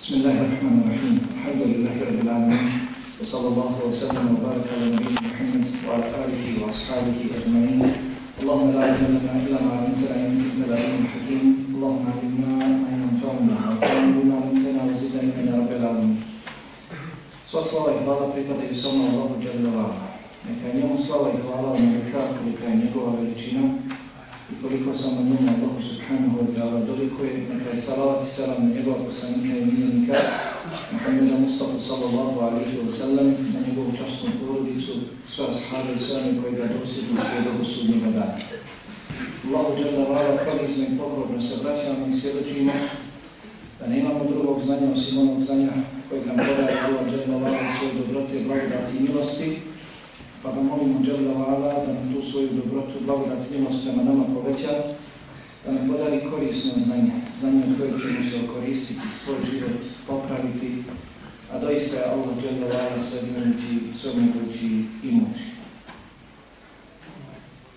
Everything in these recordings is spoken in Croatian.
بسم الله الرحمن الرحيم. الحمد لله رب العالمين وصلى الله وسلم وبارك على نبينا محمد وعلى آله وأصحابه أجمعين. اللهم لا علم لنا إلا ما علمتنا إنك أنت العليم الحكيم. اللهم علمنا ما ينفعنا وانفعنا بما علمتنا وزدنا علما يا رب العالمين. Sva slava i hvala pripadaju samo Allahu Đalala. Neka je njemu slava i hvala kolika je njegova veličina. Koliko samo njemu Allahu subhanahu wa ta'ala neka je salavat i salam na njegova poslanika i miljenika, Muhammeda Mustafa sallallahu alaihi wa sallam, na njegovu častnu porodicu, sva sahabe i sve one koji ga dosjedu sve do sudnjega dana. Allahu Đalala, pronizno i pokorno se vraćamo i svjedočimo da nemamo drugog znanja osim onog znanja kojeg nam podaje Allah Đalala svoje dobrote, blagodati i milosti, pa ga molimo Đalala da nam tu svoju dobrotu, blagodat milost prema nama poveća, da nam podari korisno znanje, znanje od kojeg ćemo se okoristiti, svoj život popraviti, a doista je Allah Đalala sve znajući, sve mogući i mudri.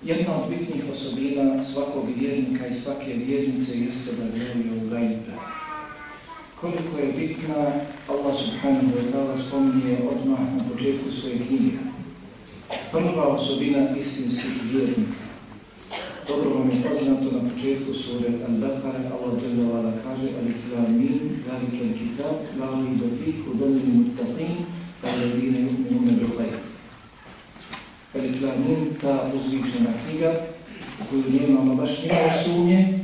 Jedna od bitnih osobina svakog vjernika i svake vjernice jeste da vjeruje u gajbe. Koliko je bitna, Allah subhanahu wa ta'ala spominje odmah na početku svoje knjige. Prva osobina istinskih vjernika. Dobro vam je poznato na početku sure Al-Baqara, Allah wa kaže Alif lam mim, zalika al-kitab, la rayba fihi hudan lil muttaqin, ghaib. Alif lam mim, ta uzvišena knjiga, u koju nemamo baš nikakve sumnje,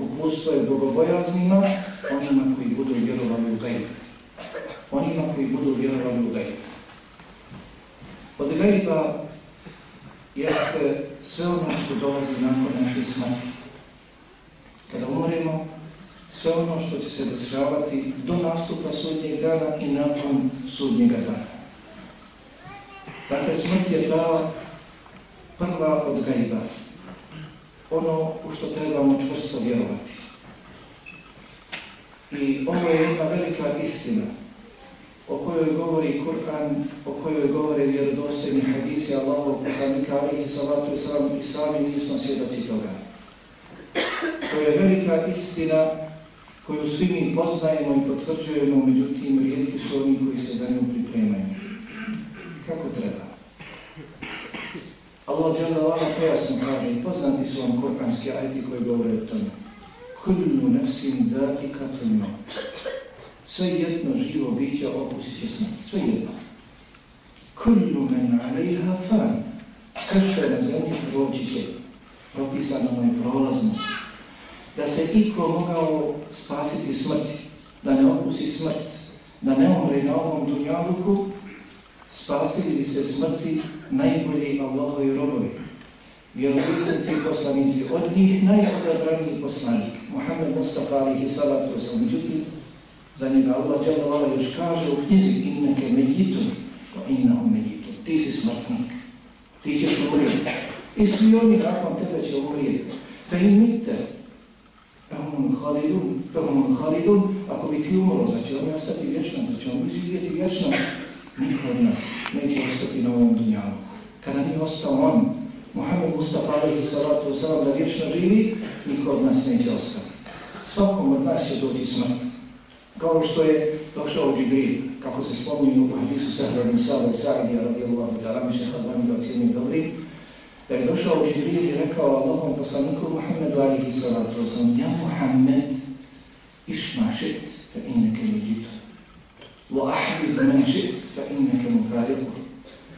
upustvo je bogobojaznima, onima koji budu vjerovali u gajb. Onima koji budu vjerovali u gajb. Od gajba jeste sve ono što dolazi nakon naše smrti. Kada umremo, sve ono što će se dešavati do nastupa sudnjeg dana i nakon sudnjega dana. Dakle, smrt je ta prva od gajba. Ono u što trebamo čvrsto vjerovati. I ovo je jedna velika istina o kojoj govori Kur'an, o kojoj govore vjerodostojni hadisi Allahov poslanika alihi salatu i salam i sami nismo svjedoci toga. To je velika istina koju svi mi poznajemo i potvrđujemo, međutim rijetki su oni koji se za nju pripremaju. Kako treba? Allah dželle vala pojasno kaže i poznati su vam kur'anski ajti koji govore o tome. Kullu nefsin datikatul maut. Sve jedno živo biće okusit će smrt. Sve jedno. Kullu men alejha fan. Je na zemlji proći će. Propisano mu je prolaznost. Da se iko mogao spasiti smrti, da ne okusi smrt, da ne umre na ovom dunjaluku, spasili bi se smrti najbolji Allahovi robovi. Vjerovisenci i poslanici, od njih najodabraniji poslanik, Muhammed Mustafa alihi salatu wasalam. Međutim, za njega Allah dželavala još kaže u knjizi inneke medjitun, o innahum medjitun. Ti si smrtnik, ti ćeš umrijeti. I svi oni nakon tebe će umrijeti. Fe im mitte, fehumum halidun, fehumum halidun, ako bi ti umro, znači oni ostati vječno, znači on bi živjeti vječno. Niko od nas neće ostati na ovom dunjalu. Kada nije ostao on, Muhammed Mustafa alaihi salatu wasalam da vječno živi, niko od nas neće ostati. Svakom od nas će doći smrt kao što je došao Džibril, kako se spominje u hadisu Sahra Nisala Sa'idija radijallahu ta'ala, mi šeha Bani da ocijenim dobri, da je došao Džibril i rekao Allahom poslaniku Muhammedu alihi salatu wasalam, ja Muhammed, išma šit, fa inneke međitu, wa ahbih men šit, fa inneke mufariku,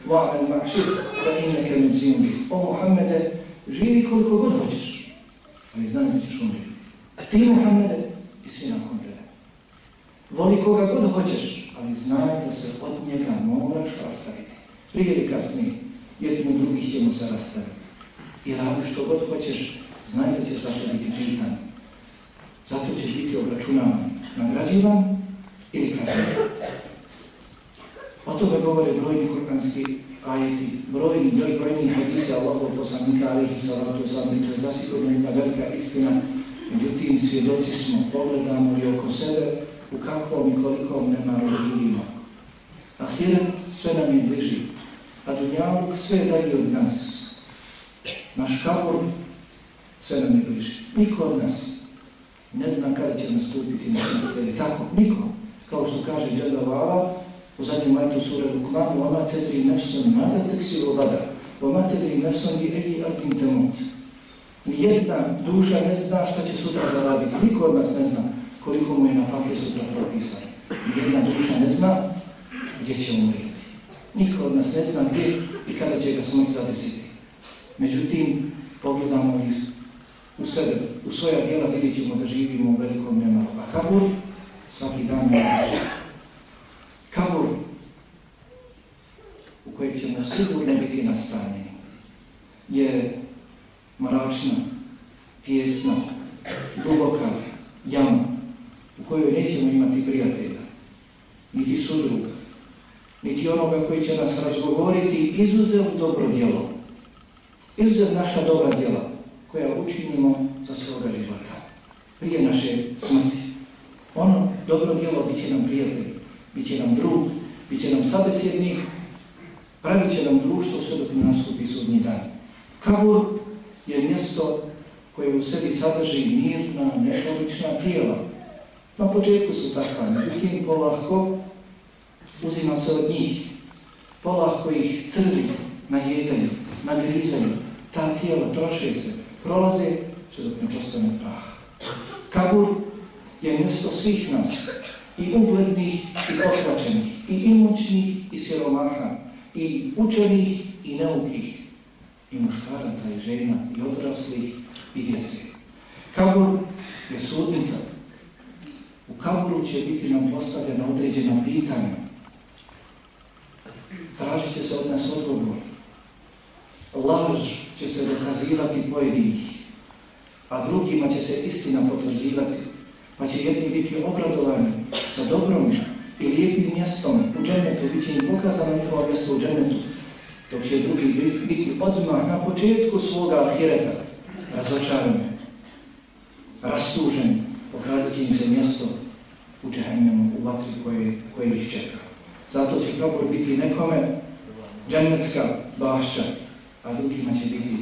wa al ma'šit, fa inneke međimbi. O Muhammede, živi koliko god hoćeš, ali znam da ćeš umriti. Ti Muhammede, i svi nakon tebe. Voli koga god hoćeš, ali znaj da se od njega moraš rastaviti. Prije ili kasnije, jednim drugih ćemo se rastaviti. I radi što god hoćeš, znaj da ćeš zato biti pitan. Zato ćeš biti obračunavan, nagrađivan ili kada. O tome govore brojni kurkanski ajeti, brojni, još brojni hadise Allahov poslanika alihi salatu sallam, to je zasigurno jedna velika istina, međutim svjedoci smo, pogledamo li oko sebe, u kakvom i kolikom nemaru živimo. Ahiret sve nam je bliži, a dunjavuk sve je dalje od nas. Naš kabur sve nam je bliži. Niko od nas ne zna kada će nastupiti na svijetu. Tako, niko. Kao što kaže Đeda Vala, u zadnjem majtu sura Lukmanu, oma tedri nefsom mada teksiru vada, oma tedri nefsom eji ardim temut. Nijedna duša ne zna šta će sutra zaraditi. Niko od nas ne zna koliko mu je na sutra propisano. Nijedna duša ne zna gdje će umrijeti. Niko od nas ne zna gdje i kada će ga smrt zadesiti. Međutim, pogledamo iz, u sebe, u svoja djela vidjet ćemo da živimo u velikom nemaru. A kabur, svaki dan je kabur u kojeg ćemo sigurno biti nastanjeni, je mračna, tjesna, duboka jama u kojoj nećemo imati prijatelja, niti sudruga, niti onoga koji će nas razgovoriti izuzev dobro djelo, izuzev naša dobra djela koja učinimo za svoga života, prije naše smrti. Ono dobro djelo bit će nam prijatelj, bit će nam drug, bit će nam sabesjednik, pravit će nam društvo sve dok ne nastupi sudnji dan. Kabur je mjesto koje u sebi sadrži mirna, neobična tijela. Na početku su takva, međutim polako uzima se od njih, polako ih crvi, najedaju, nagrizaju, ta tijela troše se, prolaze sve dok ne postane prah. Kabur je mjesto svih nas, i uglednih i otlačenih, i imućnih i siromaha, i učenih i neukih, i muškaraca i žena, i odraslih i djece. Kabur je sudnica. Kaburu će biti nam postavljena određena pitanja. Tražit će se od nas odgovor. Laž će se dokazivati pojedinih, a drugima će se istina potvrđivati, pa će jedni biti obradovani sa dobrom i lijepim mjestom u džennetu, bit će im pokazano njihovo mjesto u džennetu, dok će drugi biti odmah na početku svoga ahireta razočarani, rastuženi, pokazat će im se mjesto u džehennemu, u vatri koje, koje ih čeka. Zato će kabur biti nekome džennetska bašća, a drugima će biti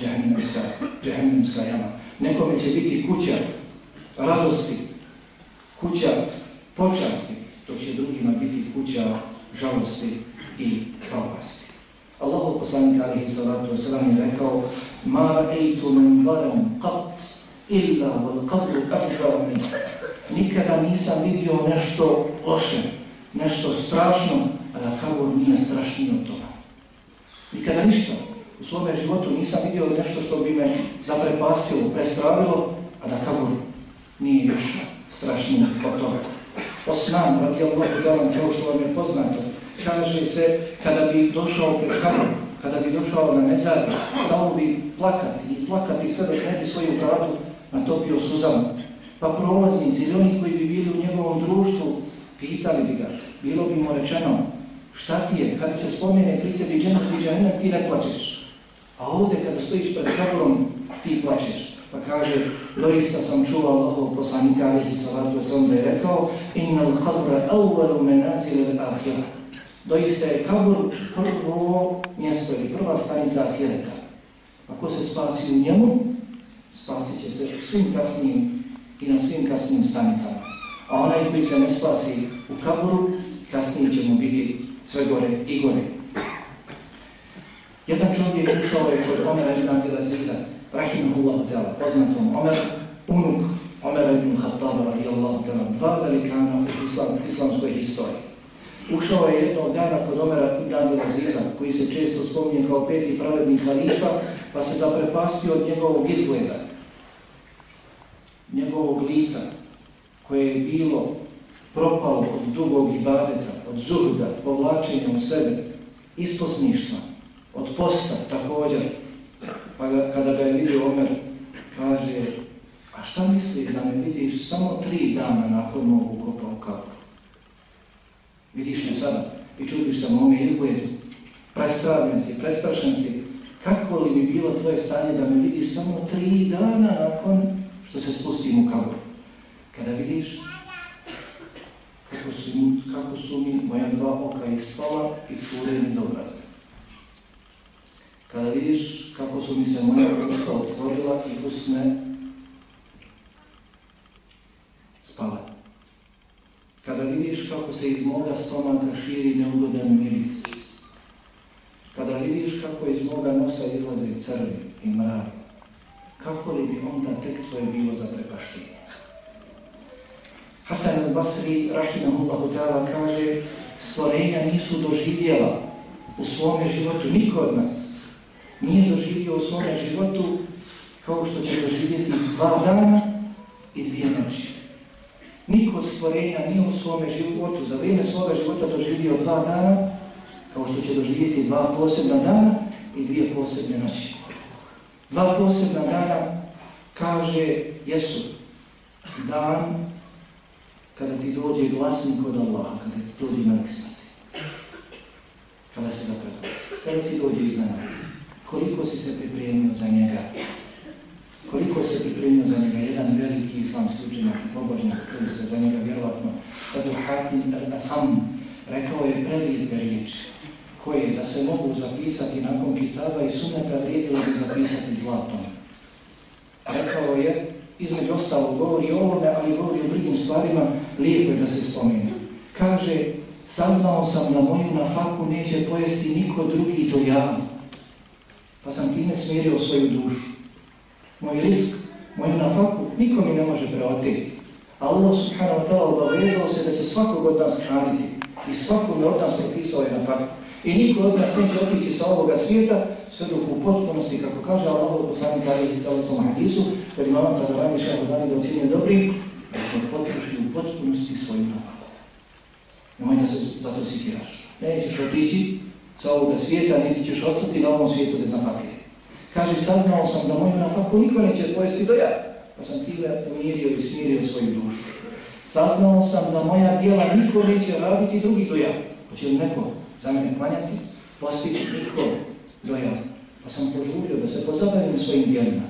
džehennemska, džehennemska jama. Nekome će biti kuća radosti, kuća počasti, dok će drugima biti kuća žalosti i propasti. Allahu poslanik alihi salatu wasalam je rekao Ma ra'eitu min baran qat illa wal qabru afra min. Nikada nisam vidio nešto loše, nešto strašno, a da kabur nije strašniji od toga. Nikada ništa u svome životu nisam vidio nešto što bi me zaprepasilo, prestravilo, a da kabur nije još strašniji od toga. Osman, radi Allah, kao što vam je poznato, kaže se, kada bi došao pred kabur, kada bi došao na mezar, stao bi plakati i plakati sve dok ne bi svoju bradu natopio suzama. Pa prolaznici ili oni koji bi bili u njegovom društvu, pitali bi ga, bilo bi mu rečeno, šta ti je, kada se spomene pri tebi dženet i dženet, ti ne plačeš. A ovdje kada stojiš pred kaburom, ti plačeš. Pa kaže, doista sam čuo Allahov poslanika alihi salatu sam da je rekao, inna l-qadra awwalu menazil al-akhira. Doista je kabur prvo mjesto ili prva stanica ahireta. Ako se spasi u njemu, spasit će se svim kasnijim i na svim kasnijim stanicama. A onaj koji se ne spasi u kaburu, kasnije će mu biti sve gore i gore. Jedan čovjek ušao je kod Omera ibn Abdelaziza, rahimahullahu ta'ala, poznatom Omer, unuk Omera ibn Khattaba, radijallahu ta'ala, dva velikana u islam, islamskoj historiji. Ušao je jednog dana kod Omera ibn Abdelaziza, koji se često spominje kao peti pravedni halifa, pa se zaprepastio od njegovog izgleda, njegovog lica, koje je bilo propalo od dugog ibadeta, od zuhda, povlačenja u sebe, isposništva, od posta također. Pa ga, kada ga je vidio Omer, kaže, a šta misliš da me vidiš samo tri dana nakon mog ukopa u kaporu? Vidiš me sada i čudiš se mome izgledu, prestravljen si, prestrašen si, kako li bi bilo tvoje stanje da me vidiš samo tri dana nakon što se spustimo u kabor. Kada vidiš kako su, kako su mi moja dva oka i stola i cure mi do. Kada vidiš kako su mi se moja usta otvorila i usne spala. Kada vidiš kako se iz moga stomaka širi neugodan miris. Kada vidiš kako iz moga nosa izlaze crvi i mravi kako li bi onda tek tvoje bilo za prepaštenje? Hasan al-Basri, rahimahullahu ta'ala, kaže stvorenja nisu doživjela u svome životu, niko od nas nije doživio u svome životu kao što će doživjeti dva dana i dvije noći. Niko od stvorenja nije u svome životu za vrijeme svoga života doživio dva dana kao što će doživjeti dva posebna dana i dvije posebne noći. Dva posebna dana kaže jesu dan kada ti dođe glasnik od Allaha, kada ti dođe smrti. Kada se zapredosti. Kada ti dođe iznenada. Koliko si se pripremio za njega? Koliko se pripremio za njega? Jedan veliki islamski učenjak pobožnjak, čuli se za njega vjerovatno. Kada Hatim al-Asam rekao je prelijepe riječi koje da se mogu zapisati nakon kitaba i suneta vrijedilo bi zapisati zlatom. Rekao je, između ostalo govori o ovome, ali govori o drugim stvarima, lijepo je da se spomenu. Kaže, saznao sam da moju na faku neće pojesti niko drugi do ja. Pa sam time smirio svoju dušu. Moj risk, moju na faku, niko mi ne može preoteti. Allah subhanahu wa ta'ala obavezao se da će svakog od nas hraniti. I svakog od nas propisao je na faku. I niko od nas neće otići sa ovoga svijeta sve dok u potpunosti, kako kaže Allah u poslani Kariji sa ovom hadisu, kad imamo tada radi šaho dani da dobri, da to potroši u potpunosti svoju nafaku. Nemoj da se zato sikiraš. Nećeš otići sa ovoga svijeta, niti ćeš ostati na ovom svijetu bez nafake. Kaže, saznao sam da moju nafaku niko neće pojesti do ja, pa sam time umirio i smirio svoju dušu. Saznao sam da moja dijela niko neće raditi drugi do ja. Hoće li neko za mene klanjati, postići niko dojel. Pa sam požurio da se pozabavim svojim djelima.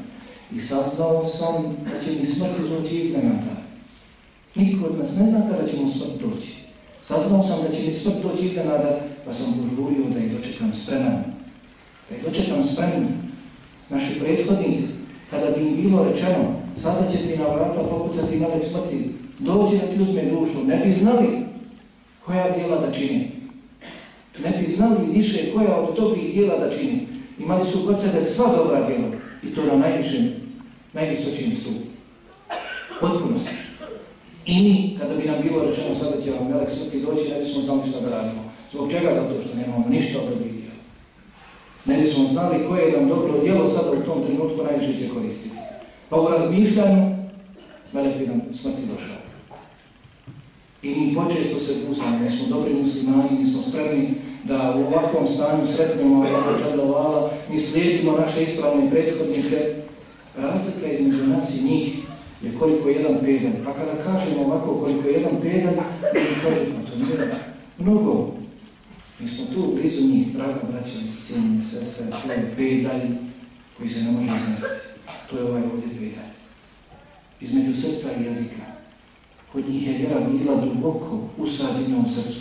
I saznao sam da će mi smrt doći iznenada. Niko od nas ne zna kada će mu smrt doći. Saznao sam da će mi smrt doći iznenada, pa sam požurio da je dočekam spreman. Da je dočekam spreman. Naši prethodnici, kada bi im bilo rečeno, sada će ti na vrata pokucati melek smrti, dođi da ti uzme dušu, ne bi znali koja dijela da čini ne bi znali više koja od dobrih dijela da čini. Imali su kod sebe sva dobra dijela i to na najvišem, najvisočim stupu. Potpuno se. I mi, kada bi nam bilo rečeno sada će vam Melek doći, ne bismo znali šta da radimo. Zbog čega? Zato što nemamo ništa od dobrih dijela. Ne bismo znali koje je nam dobro dijelo sada u tom trenutku najviše će koristiti. Pa u razmišljanju Melek bi nam smrti došao. I počesto se buzamo, mi smo dobri muslimani, mi smo spremni da u ovakvom stanju sretnemo Allaha mi slijedimo naše ispravne prethodnike. Razlika između nas i njih je koliko jedan pedan. Pa kada kažemo ovako koliko jedan pedan, mi kažemo to nije mnogo. Mi smo tu blizu njih, draga braća, cijenine sestre, to je pedalj koji se ne može znati. To je ovaj ovdje pedalj. Između srca i jezika. Kod njih je vjera bila duboko usađena u srcu.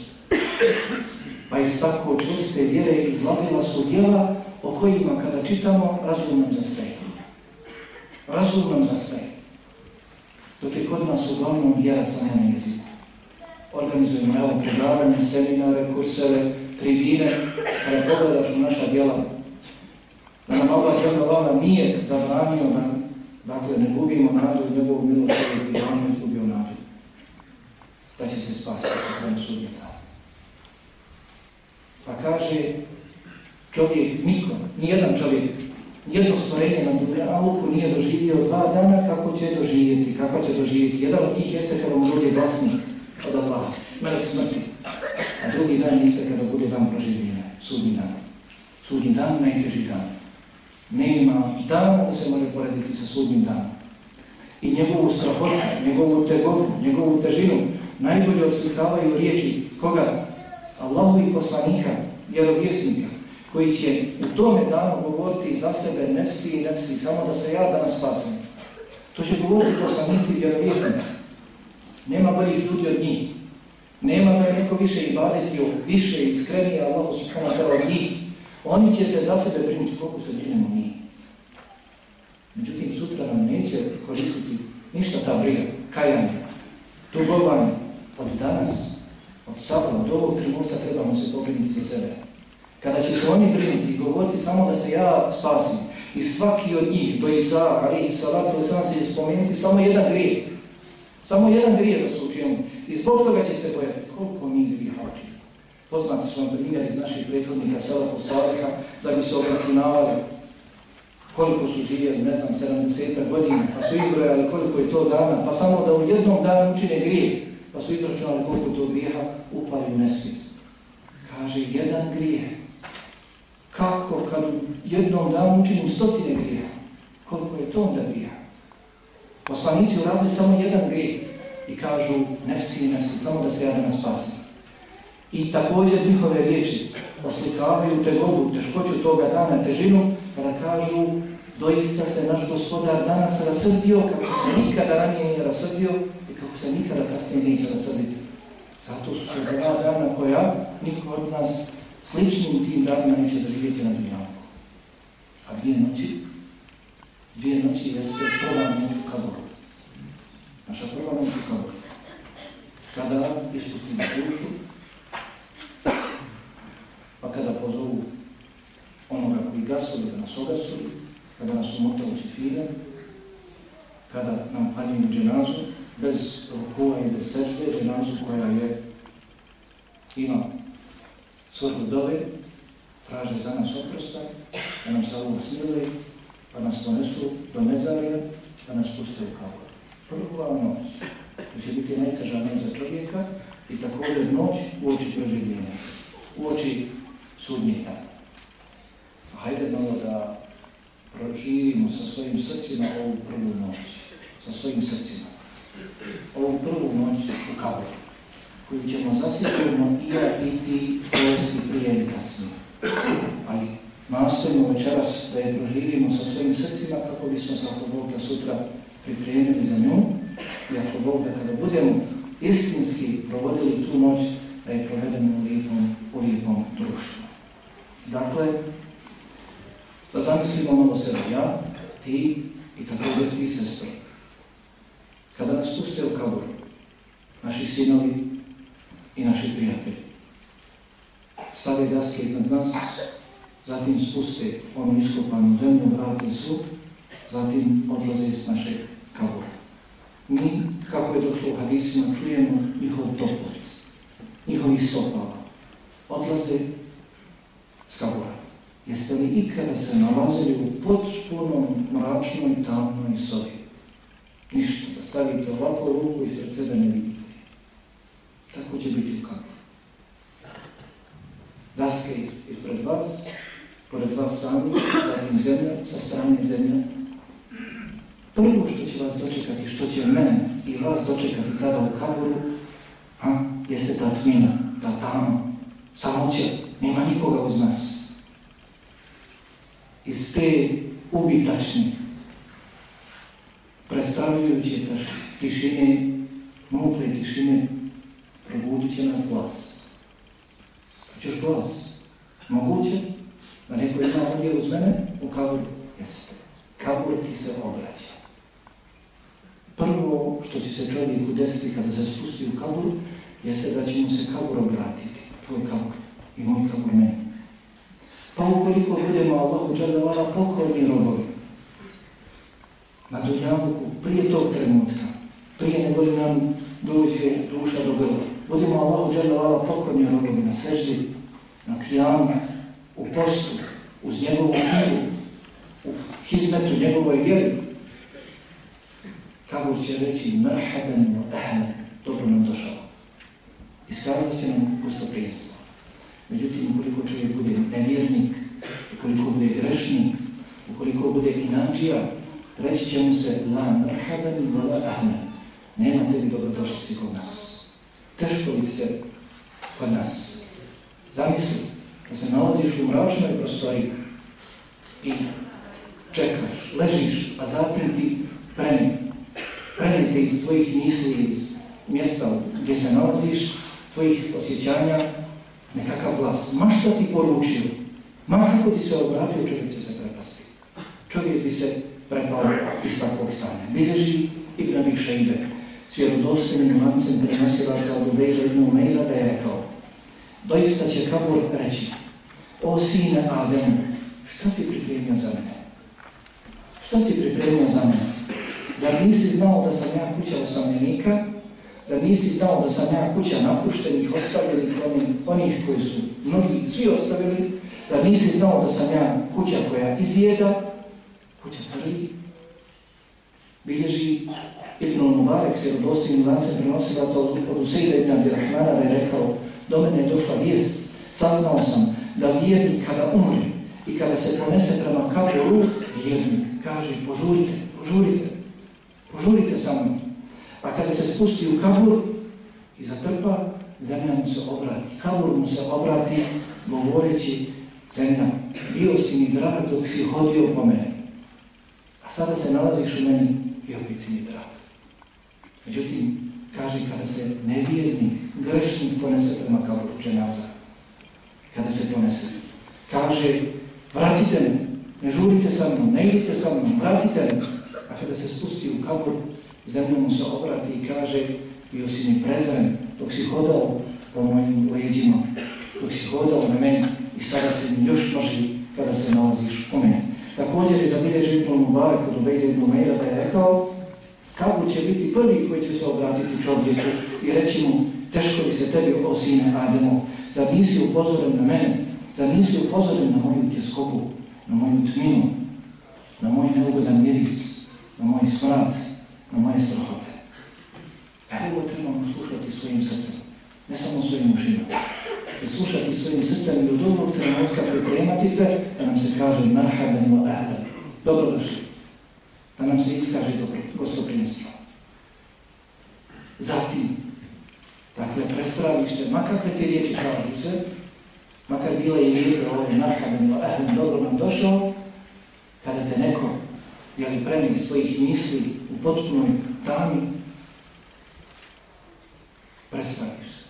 Pa iz tako čvrste vjere izlazila su djela o kojima kada čitamo razum nam zastaje. Razum nam zastaje. Dok je kod nas uglavnom vjera samo na jeziku. Organizujemo evo predavanje, seminare, kurseve, tribine, kada pogledaš u naša djela, da nam Allah djela nije zabranio da dakle, ne gubimo nadu i njegovu milost i da on ne izgubio nadu. Da će se spasiti kada sudnje Pa kaže čovjek, niko, nijedan čovjek, nijedno stvorenje na Dunjaluku nije doživio dva dana kako će doživjeti, kako će doživjeti. Jedan od njih jeste kada mu dođe glasnik od Allaha, melek smrti. A drugi dan jeste kada bude dan proživljenja, sudnji dan. Sudnji dan, najteži dan. Nema dana da se može porediti sa sudnjim danom. I njegovu strahotu, njegovu tegobu, njegovu težinu najbolje oslikavaju riječi koga? Allahovi poslanika, vjerovjesnika, koji će u tome danu govoriti za sebe nefsi i nefsi, samo da se ja danas spasim. To će govoriti poslanici i vjerovjesnici. Nema boljih ljudi od njih. Nema da neko više i badetio, više i iskrenije Allahu subhanahu od njih. Oni će se za sebe brinuti koliko se brinemo mi. Međutim, sutra nam neće koristiti ništa ta briga, kajanje, tugovanje od danas Od sada, od ovog trenutka trebamo se pobrinuti za sebe. Kada će se oni brinuti i govoriti samo da se ja spasim, i svaki od njih, do Isa, ali i salatu sam se spomenuti samo jedan grijeh. Samo jedan grijeh da su učinili. I zbog toga će se bojati. Koliko mi grijeha učinili? Poznati su vam primjer iz naših prethodnika Salafu Saliha, da bi se obračunavali koliko su živjeli, ne znam, 70 godina, pa su izbrojali koliko je to dana, pa samo da u jednom danu učine grijeh, pa su izračunali koliko to grijeha upali u nesvijest. Kaže, jedan grijeh. Kako kad jednom danu učinim stotine grijeha? Koliko je to onda grijeha? Poslanici uradili samo jedan grijeh i kažu, nefsi, nefsi, samo da se ja danas spasim. I također njihove riječi oslikavaju tegobu, teškoću toga dana, težinu, kada kažu doista se naš gospodar danas rasrdio kako se nikada ranije nije rasrdio i kako se nikada kasnije neće rasrditi. Zato su se dva dana koja niko od nas sličnim tim danima neće doživjeti na dunjavku. A dvije noći, dvije noći jeste prva noć u kaboru. Naša prva noć u kaboru. Kada ispustimo dušu, pa kada pozovu onoga koji gasuli da nas ogasuli, kada nas umotali u cifire, kada nam klanjaju dženazu, bez rukova i bez sežde, dženazu koja je ima svrhu dove, traže za nas oprosta, da nam se ovo smiluje, pa nas ponesu do mezarija, da nas puste u kabor. Prva noć, to će biti najteža noć za čovjeka i također noć u oči proživljenja, u oči sudnjih dana. Hajde malo da proživimo sa svojim srcima ovu prvu noć, sa svojim srcima. Ovu prvu noć u kaboru, koju ćemo zasigurno i ja biti provesti prije ili kasnije. Ali nastojimo večeras da je proživimo sa svojim srcima kako bismo se ako Bog da sutra pripremili za nju i ako Bog da kada budemo istinski provodili tu noć, da je provedemo u lijepom, u lijepom društvu. Dakle, da zamislimo malo sebe, ja, ti i također ti sestri. Kada nas puste u kabor, naši sinovi i naši prijatelji, stave daske iznad nas, zatim spuste onu iskopanu zemlju, vrati su, zatim odlaze iz našeg kabora. Mi, kako je došlo u hadisima, čujemo njihov topot, njihovih stopala. Odlaze s kabora. Jeste li ikada se nalazili u potpunom mračnoj, tamnoj sobi? Ništa, da stavite ovako ruku ispred sebe ne vidite. Tako će biti u kapu. Daske ispred vas, pored vas sami, zatim zemlja, sa strane zemlja. Prvo što će vas dočekati, što će mene i vas dočekati tada u kaboru, a, jeste ta tmina, ta tamo, samoće, nema nikoga uz nas iz te ubitačne, predstavljajuće tišine, mokre tišine, probudit će nas glas. Češ glas? Moguće? Da neko ima ovdje uz mene u kaburu? Jeste. Kabur ti se obraća. Prvo što će se čovjeku desiti kada se spusti u kaburu, jeste da će mu se kabur obratiti. Tvoj kabur i moj kabur meni. Pa ukoliko budemo Allahu dželevala pokorni robovi, na dunjavuku, prije tog trenutka, prije nego li nam dođe duša do grla, budemo Allahu dželevala pokorni robovi na seždi, na kijamu, u postu, uz njegovu knjigu, u hizmetu njegovoj vjeri, kako će reći merhaben ahlen, dobro nam došao. Iskazat će nam pusto prijestvo. Međutim, ukoliko čovjek bude nevjernik, ukoliko bude grešnik, ukoliko bude inačija, reći će mu se la merhaben vala ahmed. Nema tebi dobrodošlici kod nas. Teško bi se kod nas. Zamisli da se nalaziš u mračnoj prostoriji i čekaš, ležiš, a zatim ti preni. Preni te iz tvojih misli, iz mjesta gdje se nalaziš, tvojih osjećanja, nekakav glas, ma što ti poručio, ma kako ti se obratio, čovjek će se prepasti. Čovjek bi se prepao iz takvog stanja. Bilježi Ibn Abih Šeibe. s vjerodostojnim lancem prenosilaca od Ubejda ibn Umeira da je rekao Doista će kabur reći O sine Adem, šta si pripremio za mene? Šta si pripremio za mene? Zar nisi znao da sam ja kuća osamljenika? Zar nisi znao da sam ja kuća napuštenih, ostavljenih, onih, onih koji su mnogi svi ostavili? Zar nisi znao da sam ja kuća koja izjeda? Kuća crvi? Bilježi Ibn Mubarak s vjerodostojnim lancem prenosilaca od, Usejda ibn Abdirahmana da je rekao do mene je došla vijest, saznao sam da vjernik kada umri i kada se ponese prema kaboru, vjernik kaže požurite, požurite, požurite sa A kada se spusti u kabur i zatrpa, zemlja mu se obrati. Kabur mu se obrati govoreći zemlja, bio si mi drag dok si hodio po mene. A sada se nalaziš u meni i opet si mi drag. Međutim, kaže kada se nevjernik, grešnik ponese prema kaburu dženaza, kada se ponese, kaže vratite me, ne žurite sa mnom, ne idite sa mnom, vratite me. A kada se spusti u kabur, zemlja mu se obrati i kaže bio si mi prezren dok si hodao po mojim leđima, dok si hodao na meni i sada se mi još množi kada se nalaziš u meni. Također je zabilježio Ibn Mubarak od Ubejde Ibn Umeira da je rekao kako će biti prvi koji će se obratiti čovjeku i reći mu teško li se tebi o sine Ademo, zar nisi upozoren na mene, zar nisi upozoren na moju tjeskobu, na moju tminu, na moj neugodan miris, na moj smrad, na moje strahote. Evo trebamo slušati svojim srcem, ne samo svojim ušima. I slušati svojim srcem i u dobrog trenutka pripremati se da nam se kaže marhaban wa ahlan. Dobrodošli. Da nam se iskaže dobro, gostoprinstvo. Zatim, dakle, prestraviš se, makakve ti riječi kažu se, makar bila i lijepe ovdje marhaban wa ahlan, dobro nam došao, kada te neko, jeli premik svojih misli u potpunoj tami, prestraviš se.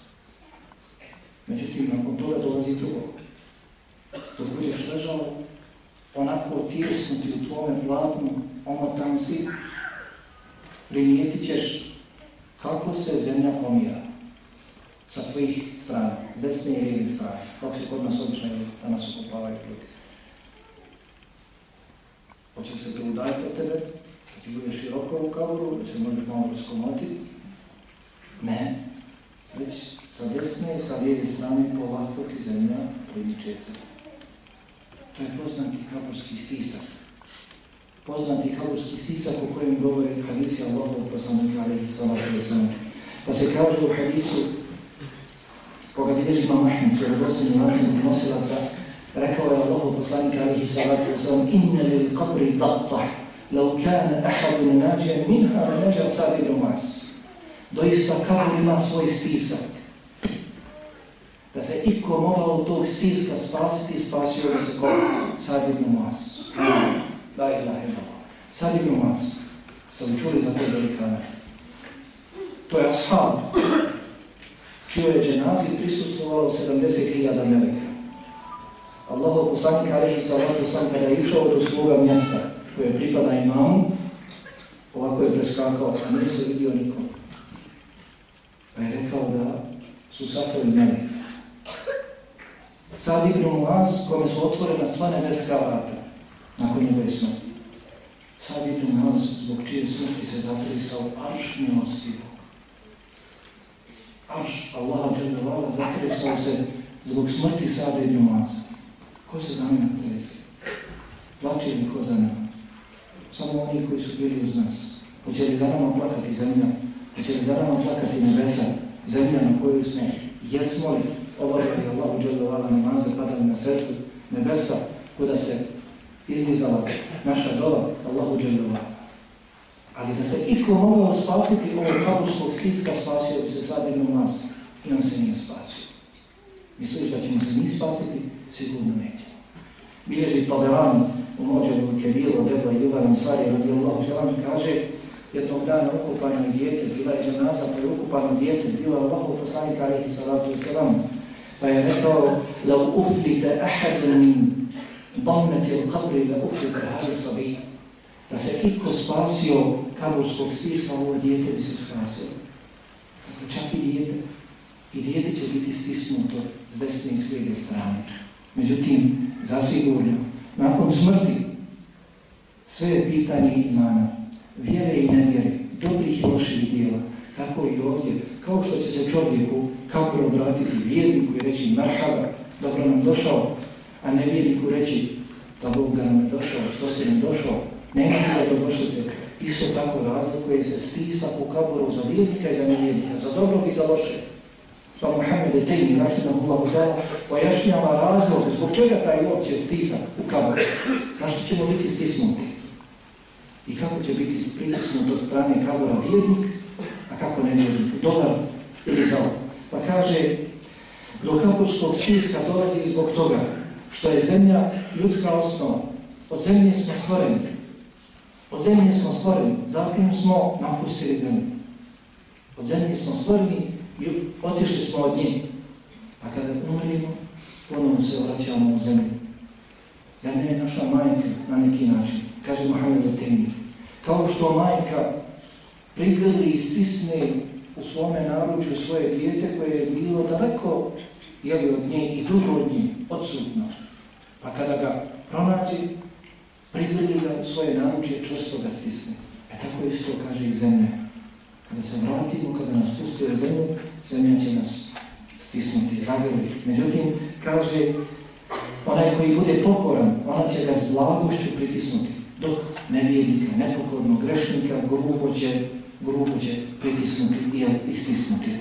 Međutim, nakon toga dolazi drugo. Dok budeš ležao, onako tirsnuti u tvome platnu, omotan si, primijetit ćeš kako se zemlja pomira sa tvojih strana, s desne i lijeve strane, kako se kod nas obično danas okupavaju ljudi. Hoće se to udajati od tebe, da ti bude široko u kaboru, da se možeš malo raskomotiti? Ne, već sa desne i sa lijeve strane polako ti zemlja primiče se. To je poznati kaburski stisak. Poznati kaburski stisak o kojem govori hadisi Allahov poslanika alaihi salatu wasalam. Pa se kaže u hadisu koga bilježi imam Ahmed, vjerodostojnim lancem nosilaca, rekao je Allahov poslanika alaihi salatu wasalam inna lil qabri dattah, lau kana ahadun nađen minha, ne neđa sad ibn Mas. Doista kabur ima svoj stisak. Da se iko mogao tog stiska spasiti, spasio da se ko sad ibn Mas. Da ilaha illallah. Sad ibn Mas. Ste li čuli za to velikane? To je ashab. Čio je dženazi prisustovalo 70.000 meleka. Allaho poslanik alaihi salatu sam kada je išao do svoga mjesta koje pripada imamu, ovako je preskakao, a nije se vidio nikom. Pa je rekao da su satovi melek. Sad Ibn Muaz, kome su otvorena sva nebeska vrata, nakon njegove smrti. Sad Ibn Muaz, zbog čije smrti se zatrisao arš milostivog. Arš Allaha dželjavala zatrisao se zbog smrti Sad Ibn Muaz. Ko se za mene tresi? Plače za nama? Samo oni koji su bili uz nas. Hoće li za nama plakati zemlja? Hoće li za nama plakati nebesa? Zemlja na koju smo jesmo li obavljali Allahu dželjavala namaze, padali na srtu nebesa, kuda se iznizala naša dola Allahu dželjavala. Ali da se iko mogao spasiti ovog kaburskog stiska, spasio bi se sad jednom nas. I on se nije spasio. Misliš da ćemo se njih spasiti? Sigurno nećemo. Bilježi Taberani u Mođeru Kebilo, Debla i Juvan Ansari, radi Allahu dželjavala, kaže jednog dana ukupano dijete, bila je dženaza, pa je ukupano dijete, bila je Allahu poslanika alihi salatu i salamu. Pa je rekao, lau uflite ahadun damnati il qabri, la uflite hali sabi. Da se iko spasio kaburskog spiska, ovo dijete bi se spasio. Dakle, čak i dijete. I dijete će biti stisnuto s desne i slijede strane. Međutim, zasigurno, nakon smrti, sve je pitanje imana, vjere i nevjere, dobrih i loših dijela. Tako i ovdje, kao što će se čovjeku kako obratiti vjerniku i reći marhaba, dobro nam došao, a nevjerniku reći da Bog da nam je došao, što se nam došao, nema da dobrošlice. Isto tako razlikuje se stisak u kaboru za vjernika i za nevjernika, za dobrog i za loše. Pa Mohamed Tejni, rahimahullahu ta'ala, pojašnjava razlog zbog čega taj uopće stisak u kaboru. Zašto ćemo biti stisnuti? I kako će biti pritisnut od strane kabora vjernik, a kako ne vjernik, dobar ili zao. Pa kaže, do kaburskog stiska dolazi zbog toga što je zemlja ljudska osnova. Od zemlje smo stvoreni. Od zemlje smo stvoreni, zatim smo napustili zemlju. Od zemlje smo stvoreni i otišli smo od nje. A kada umrimo, ponovno se vraćamo u zemlju. Zemlja je naša majka na neki način, kaže Mohamed Temi. Kao što majka prigrli i stisne u svome naručju svoje dijete koje je bilo daleko jeli od nje i dužo od nje, odsutno. Pa kada ga pronađe, prigrli ga u svoje naručje, čvrsto ga stisne. E tako isto kaže i zemlja. Kada se vratimo, kada nas pusti u zemlju, zemlja će nas stisnuti, zagrli. Međutim, kaže, onaj koji bude pokoran, ona će ga s blagošću pritisnuti, dok nevjednika, nepokornog grešnika, grubo će, grubo će pritisnuti i istisnuti.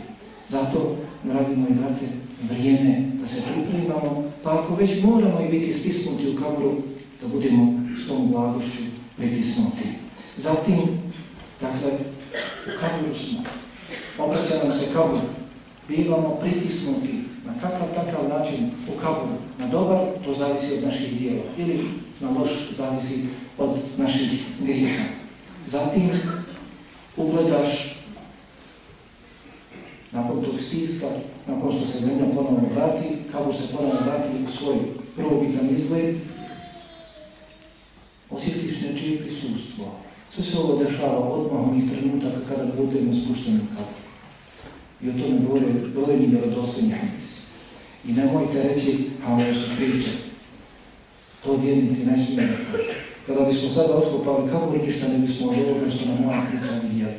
Zato, dragi moji brate, vrijeme da se pripremamo, pa ako već moramo i biti stisnuti u kabru, da budemo s tom blagošću pritisnuti. Zatim, dakle, u kaburu smo, obraća nam se kabur, bivamo pritisnuti na kakav takav način u kaburu, na dobar, to zavisi od naših dijela, ili na loš, zavisi od naših grijeha. Zatim, ugledaš nakon tog stiska, nakon što se zemlja ponovno vrati, kako se ponovno vrati u svoj prvobitan izgled, osjetiš nečije prisustvo. Sve se ovo dešava odmah onih trenutaka kada budemo spušteni u kapu. I o tome govore brojni vjerodostojni hadis. I nemojte reći, a ovo su priče. To vjernici ne smije Kada bismo sada oskopali kabur, ništa ne bismo od što nam moja priča vidjeli.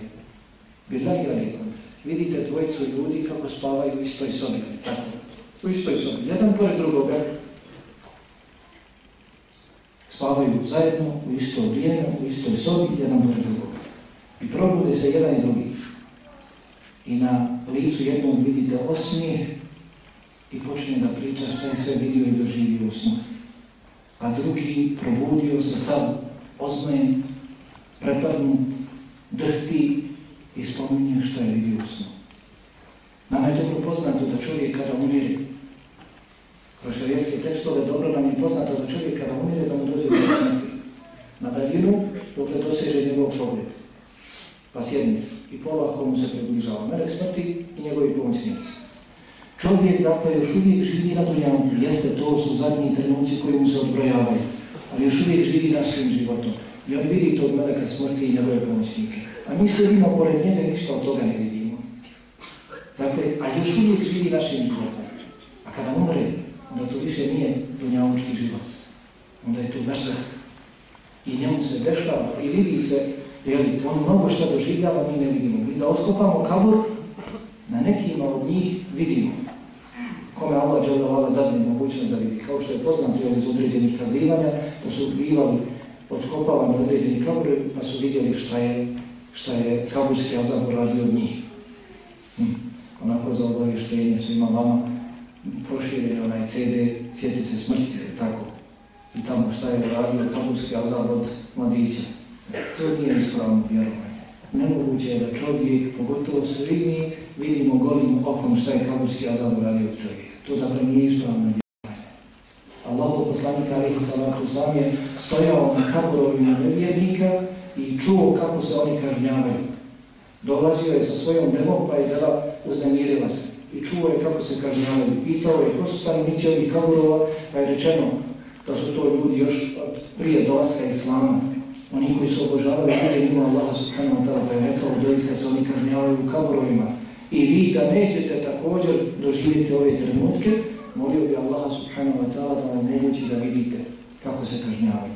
Bila je rekao, vidite dvojicu ljudi kako spavaju u istoj sobi. Tako, u istoj sobi, jedan pored drugoga. Spavaju zajedno, u isto vrijeme, u istoj sobi, jedan pored drugoga. I probude se jedan i drugi. I na licu jednom vidite osmijeh i počne da priča šta je sve vidio i doživio u. A drugi probudio se sad oznojen, prepadnut, drhti i spominje što je vidio u snu. Nama je dobro poznato da čovjek kada umire, kroz tekstove dobro nam je poznato da čovjek kada umire da mu dođe. Na daljinu dok ne doseže njegov pogled. Pa sjedne i polako mu se približava melek smrti i njegovi pomoćnici. Čovjek, dakle, još uvijek živi na dunjavku, jeste, to su zadnji trenuci koji mu se odbrojavaju, ali još uvijek živi našim životom. I on vidi tog meleka smrti i njegove pomoćnike. A mi se vidimo pored njega ništa od toga ne vidimo. Dakle, a još uvijek živi našim životom. A kada umre, onda to više nije dunjavnički život. Onda je to mrzak. I njemu se dešava i vidi se, jer on mnogo što doživljava, mi ne vidimo. I da otkopamo kabur, na nekima od njih vidimo. Kome Allah dželjavala dadne mogućnost da vidi. Kao što je poznato iz određenih kazivanja, da su bivali otkopavani određeni kaburi, pa su vidjeli šta je, šta je kaburski azab uradio od njih. Hm. Onako za obavještenje svima vama proširili onaj CD, sjeti se smrti, tako. I tamo šta je uradio kaburski azab od mladića. To nije ispravno vjerovanje. Nemoguće je da čovjek, pogotovo svi mi, vidimo golim okom šta je kaburski azab uradio od čovjeka. To dakle nije ispravno vjerovanje. Allahu poslanik alihi salatu sam je stojao na kaburovima nevjernika i čuo kako se oni kažnjavaju. Dolazio je sa svojom demom pa je dela uznemirila se i čuo je kako se kažnjavaju. Pitao je ko su stanovnici ovih kaburova pa je rečeno da su to ljudi još prije dolaska Islama. oni koji su obožavali ljudi mimo Allaha subhanahu wa ta'ala, pa je rekao, doista se oni kažnjavaju u kaborovima. I vi da nećete također doživjeti ove trenutke, molio bi Allaha subhanahu wa ta'ala da vam mogući da vidite kako se kažnjavaju.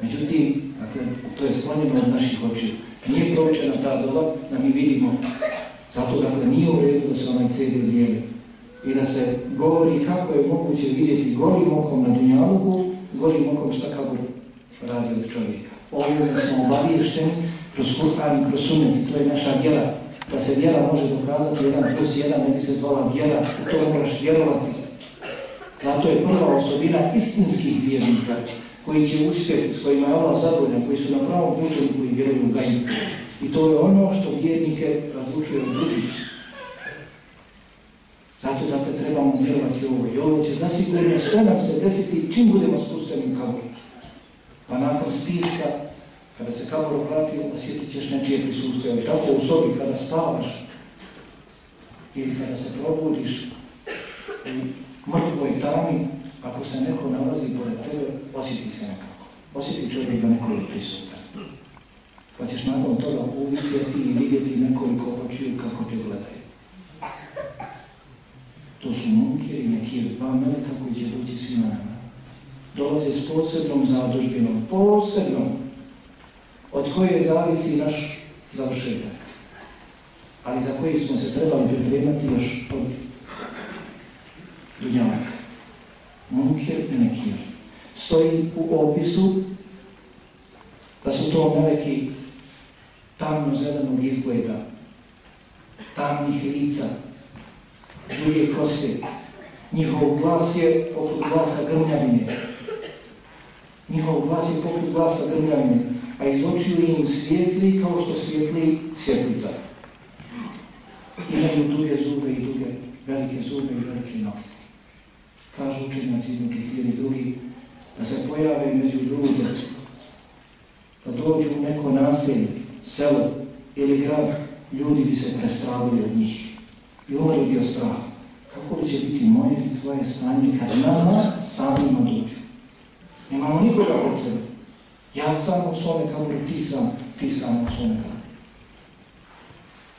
Međutim, dakle, to je sklonjeno od naših očiju. Nije proučena ta doba da mi vidimo. Zato dakle nije u redu da se onaj CD dijeli. I da se govori kako je moguće vidjeti golim okom na dunjaluku, golim okom šta kako radi od čovjeka. Ovdje smo obaviješteni kroz Kur'an i kroz sunet to je naša vjera. Da se vjera može dokazati jedan plus jedan, ne bi se zvala vjera, u to moraš vjerovati. Zato je prva osobina istinskih vjernika koji će uspjeti, s kojima je Allah zadovoljan, koji su na pravom putu koji vjeruju u. I to je ono što vjernike razlučuje od drugih. Zato dakle trebamo vjerovati ovo. I ovo će zasigurno sve nam se desiti čim budemo spusteni u kabor. Pa nakon spiska, kada se kabor obrati, osjetit ćeš nečije prisustvo. I tako u sobi kada spavaš ili kada se probudiš u mrtvoj tami, ako se neko nalazi pored tebe, osjeti se nekako. Osjeti čovjek da neko je prisutan. Pa ćeš nakon toga uvidjeti i vidjeti nekoliko očiju kako te gledaju. To su munkir i nekir, dva meleka koji će doći svima nama. Dolaze s posebnom zadužbinom, posebnom, od koje zavisi naš završetak. Ali za koji smo se trebali pripremati još od dunjavaka. Munkir i nekir. Stoji u opisu da su to meleki tamno-zelenog izgleda, tamnih lica, duge kose. Njihov glas je poput glasa grmljavine. Njihov glas je poput glasa grmljavine, a iz očiju im svijetli kao što svijetli svjetlica. Imaju duge zube i duge, velike zube i velike noge. Kažu učenjaci neki slijedi drugi, da se pojave među ljude, da dođu u neko naselje, selo ili grad, ljudi bi se prestravili od njih i umrli bi od straha. Kako li će biti moje i tvoje stanje kad nama samima dođu? Nemamo nikoga od sebe. Ja sam u svome kamoru, ti sam, ti sam u svome kamoru.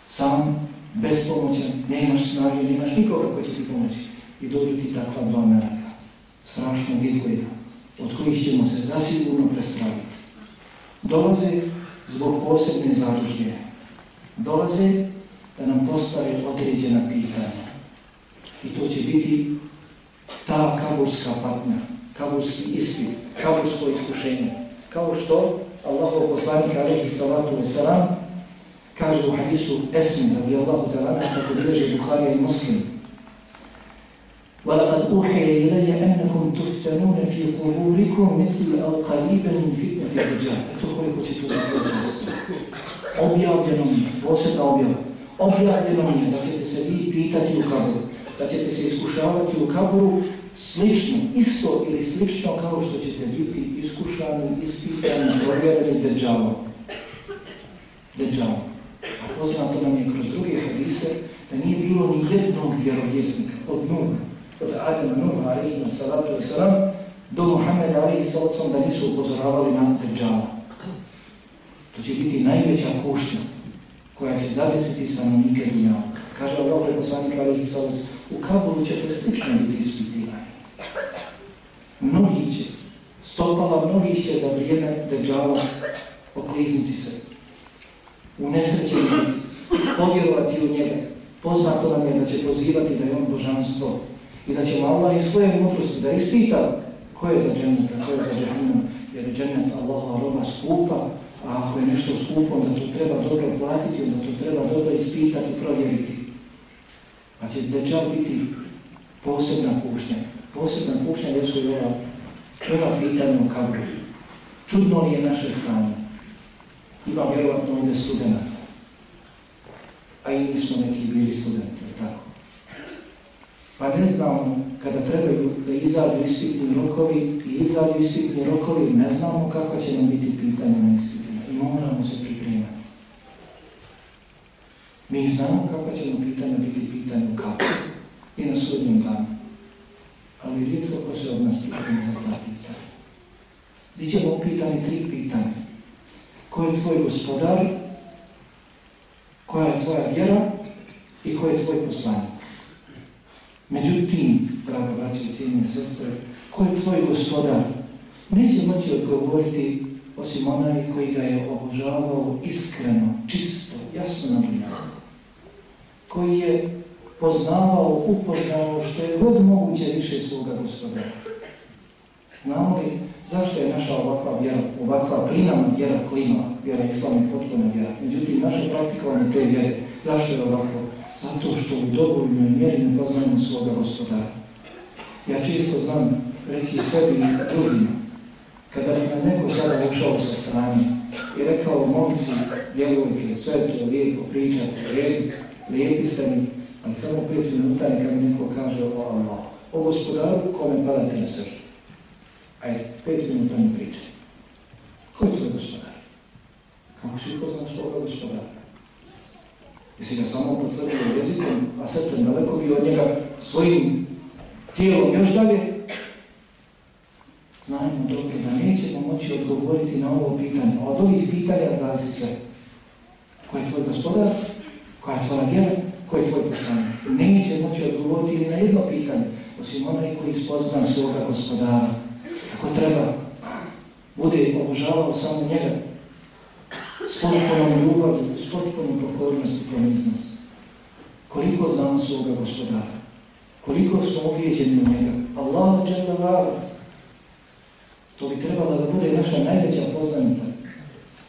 Sam, bez pomoća, nemaš snage, nemaš nikoga koji će ti pomoći. I dođu ti takva dva meleka, strašnog izgleda, od kojih ćemo se zasigurno prestraviti. Dolaze zbog posebne zadužnje. Dolaze da nam postave određena pitanja. I to će biti ta kaburska patnja, kaburski ispit, kabursko iskušenje. Kao što Allahov poslanik alaihi salatu wasalam kaže u hadisu Esmin radijallahu ta'ala kako bilježe Buharija i Muslim ولقد أوحي إلي أنكم تفتنون في قبوركم مثل أو قريبا من فتنة الدجال تخرج تتوقع أبيض ينوم وسط أبيض أبيض ينوم دفت السبي بيتا تيوكابر دفت السبي سكوشاوة تيوكابر سليشن إستو إلي سليشن كاوش دفت البيتي إسكوشاوة إسكوشاوة وغيرا للدجال دجال. أقوزنا طبعا من كرزوري حديثة. da nije bilo ni jednog vjerovjesnika od nuna od Adama Nuha, alaihi salatu wa salam, do Muhammeda, alaihi salatu da nisu upozoravali na deđavom. To će biti najveća kušnja koja će zavisiti stanovnike dunjava. Kaže Allah preposlanika alaihi salatu u Kabulu ćete slično biti ispitivani. Mnogi će, stopala mnogi će za vrijeme deđava okliznuti se, u nesreći biti, povjerovati u njega. Poznato nam je da će pozivati da je on božanstvo i da će Allah iz svoje mudrosti da ispita ko je za džennet, ko je za džennet, jer je džennet Allaha roba skupa, a ako je nešto skupo, onda to treba dobro platiti, onda to treba dobro ispitati, provjeriti. Pa će deđal biti posebna kušnja. Posebna kušnja gdje su ova prva pitanja u kabru. Čudno li je naše stanje? Ima vjerovatno ovdje studenta. A i mi smo neki bili studenti. Pa ne znamo, kada trebaju da izađu ispitni rokovi i izađu ispitni rokovi, ne znamo kako će nam biti pitanje na ispitima. I moramo se pripremati. Mi znamo kako će nam pitanje biti pitanje u kapu i na sudnjem danu. Ali rijetko ko se od nas pripremi za ta pitanja. Bićemo upitani tri pitanja. tvoj gospodar, koja je tvoja vjera i koji je tvoj poslanik. Međutim, drago braće i sestre, ko je tvoj gospodar? Neće moći odgovoriti osim onaj koji ga je obožavao iskreno, čisto, jasno na. Koji je poznavao, upoznao što je god moguće više svoga gospodara. Znamo li zašto je naša ovakva vjera, ovakva plinama vjera klima, vjera islam je potpuno vjera. Međutim, naša praktikovanje te vjere, zašto je ovako? Zato što u dovoljnoj mjeri ne poznajemo svoga gospodara. Ja čisto znam reći sebi i drugima, kada bi nam neko sada ušao sa strane i rekao momci, djevojke, sve to lijepo pričate, lijepi, lijepi ste mi, ali samo pet minuta neka mi neko kaže o Allah, o gospodaru kome padate na srcu. Ajde, pet minuta mi priča. Ko je tvoj gospodar? Kako si upoznao svoga gospodara? Jesi ga samo potvrdio jezikom, a srcem daleko bi od njega svojim tijelom još dalje? Znajmo dobro da nećemo moći odgovoriti na ovo pitanje. Od ovih pitanja zavisi sve. Ko je tvoj gospodar? Koja je tvoja vjera? Ko je tvoj poslanik? Neće moći odgovoriti ni na jedno pitanje, osim onaj koji spozna svoga gospodara. Ako treba, bude obožavao samo njega, s potpunom ljubavlju, s potpunom pokornosti poniznosti. Koliko znamo svoga gospodara? Koliko smo uvijeđeni u njega? Allah dželle vala. To bi trebalo da bude naša najveća poznanica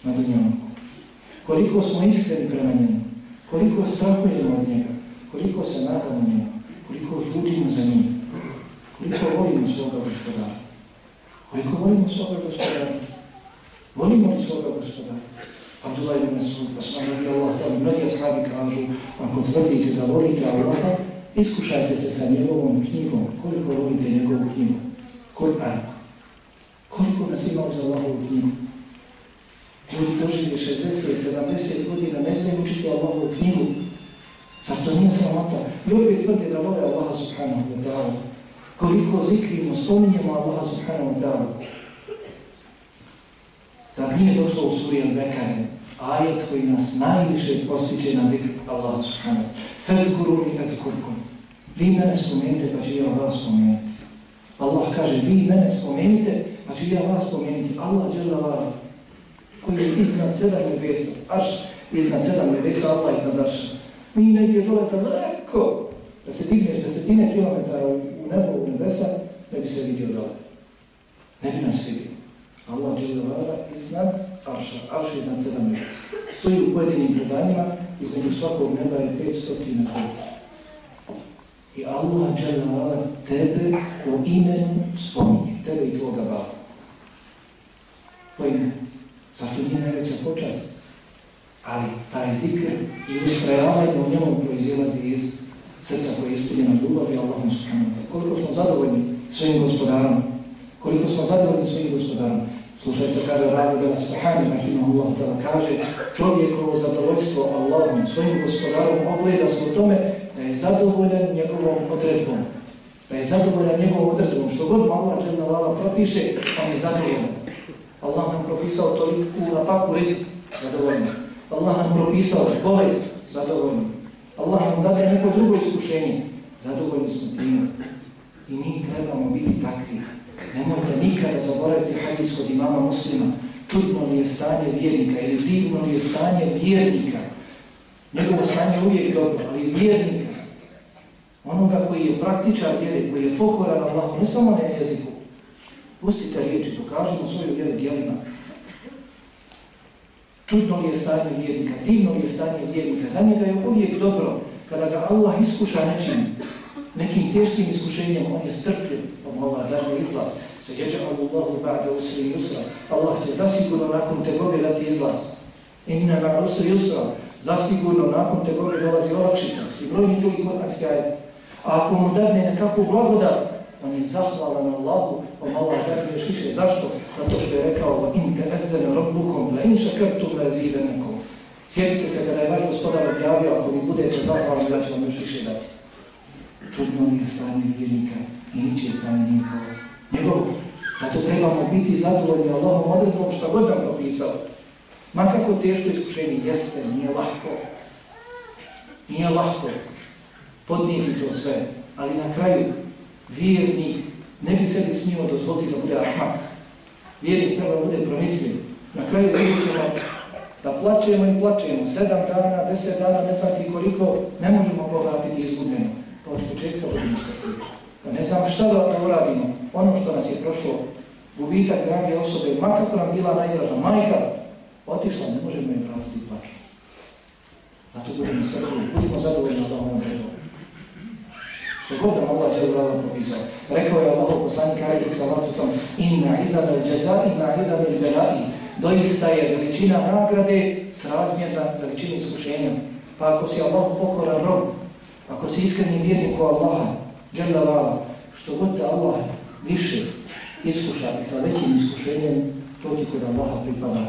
na dunjavu. Koliko smo iskreni prema njemu, koliko strahujemo od njega, koliko se nadamo njemu, koliko žudimo za njim, koliko volimo svoga gospodara. Koliko volimo svoga gospodara? Volimo li svoga gospodara? Abdullah ibn Mas'ud, pa sam radi Allah, tamo mnogi ashabi kažu, ako tvrdite da volite Allaha, iskušajte se sa njegovom knjigom, koliko volite njegovu knjigu. Kur'an. Koliko nas ima uz Allahovu knjigu? Ljudi doživje 60, 70 godina, ne znaju učiti Allahovu knjigu. Zar to nije sramota? I opet tvrde da vole Allaha subhanahu wa ta'ala. Koliko zikrimo, spominjemo Allaha subhanahu wa ta'ala. Zar nije došlo u suri Al-Bekare, ajet koji nas najviše postiče na zikr Allah subhanahu. Fezguruni fezgurkum. Vi mene spomenite, pa ću ja vas spomenuti. Allah kaže, vi mene spomenite, pa ću ja vas spomenuti. Allah dželavala, koji je iznad sedam nebesa, aš iznad sedam nebesa, Allah iznad arša. Mi negdje dole daleko, da se digneš desetine kilometara u nebo, u nebesa, ne bi se vidio dole. Ne bi nas vidio. Allah dželavala iznad arša, arša iznad sedam nebesa. Stoji u pojedinim predanjima, između svakog neba je 500 puta. I Allah dželavala tebe po imenu spominje, tebe i tvoga baba. Po imenu. Zato nije najveća počast. Ali taj zikr i ustrajavanje u njemu proizilazi iz srca koje je ispunjeno ljubavi Allahom subhanahu Koliko smo zadovoljni svojim gospodarom, koliko smo zadovoljni svojim gospodarom. Slušajte kada radi da Sahani rahimahullah tada kaže čovjekovo zadovoljstvo Allahom, svojim gospodarom ogleda se u tome da je zadovoljan njegovom odredbom. Da je zadovoljan njegovom odredbom. Što god Allah dželna vala propiše, on je zadovoljan. Allah nam propisao toliko na faku rizik, zadovoljno. Allah nam propisao bolest, zadovoljno. Allah nam dade neko drugo iskušenje, zadovoljni smo time. I mi trebamo biti takvi. Nemojte nikada zaboraviti hadis kod imama muslima. Čudno li je stanje vjernika ili divno li je stanje vjernika. Njegovo stanje je uvijek dobro, ali vjernika. Onoga koji je praktičar vjeri, koji je pokoran Allah, ne samo na jeziku. Pustite riječi, pokažemo svoju vjeru djelima. Čudno li je stanje vjernika, divno li je stanje vjernika. Za njega je uvijek dobro kada ga Allah iskuša nečim, nekim teškim iskušenjem, on je strpljiv, pa Allah mu izlaz. Se jeđa Allahu ba'da usri yusra. Allah će zasigurno nakon tegobe dati izlaz. Inna ma usri yusra. Zasigurno nakon tegobe dolazi olakšica. I brojni drugi kodanski ajde. A ako mu dadne nekakvu blagodat, on je zahvalan Allahu, on Allah dadne još više. Zašto? Zato što je rekao in te edzene rabbukom, la in šakartum la zidenekom. Sjetite se kada je vaš gospodar objavio, ako mi budete zahvalni, ja ću vam još više dati. Čudno je stanje vjernika i ničije stanje nikoga. Njegov, zato trebamo biti zadovoljni Allahom odredbom što god nam propisao. Ma kako teško iskušenje jeste, nije lahko. Nije lahko podnijeti to sve, ali na kraju vjerni ne bi sebi smio dozvoliti da bude ahmak. Vjernik treba bude promisljiv. Na kraju vidjet ćemo da plaćemo i plaćemo. Sedam dana, deset dana, ne znam ti koliko, ne možemo povratiti izgubljeno. Pa budemo Da ne znam šta da uradimo. Ono što nas je prošlo, gubitak drage osobe, makako nam bila najdraža majka, otišla, ne možemo je vratiti plaću. Zato budemo srčani, budimo zadovoljni od ovom redom. Što god da Allah je urala propisao. Rekao je Allah poslanik Ajde salatu sam inna idan al jaza inna idan al belai. Doista je veličina nagrade srazmjerna veličini iskušenja. Pa ako si Allah pokoran rob, ako si iskreni vjernik u Allaha, dželle vala, što god da Allah više iskuša i sa većim iskušenjem, to ti kod Allaha pripada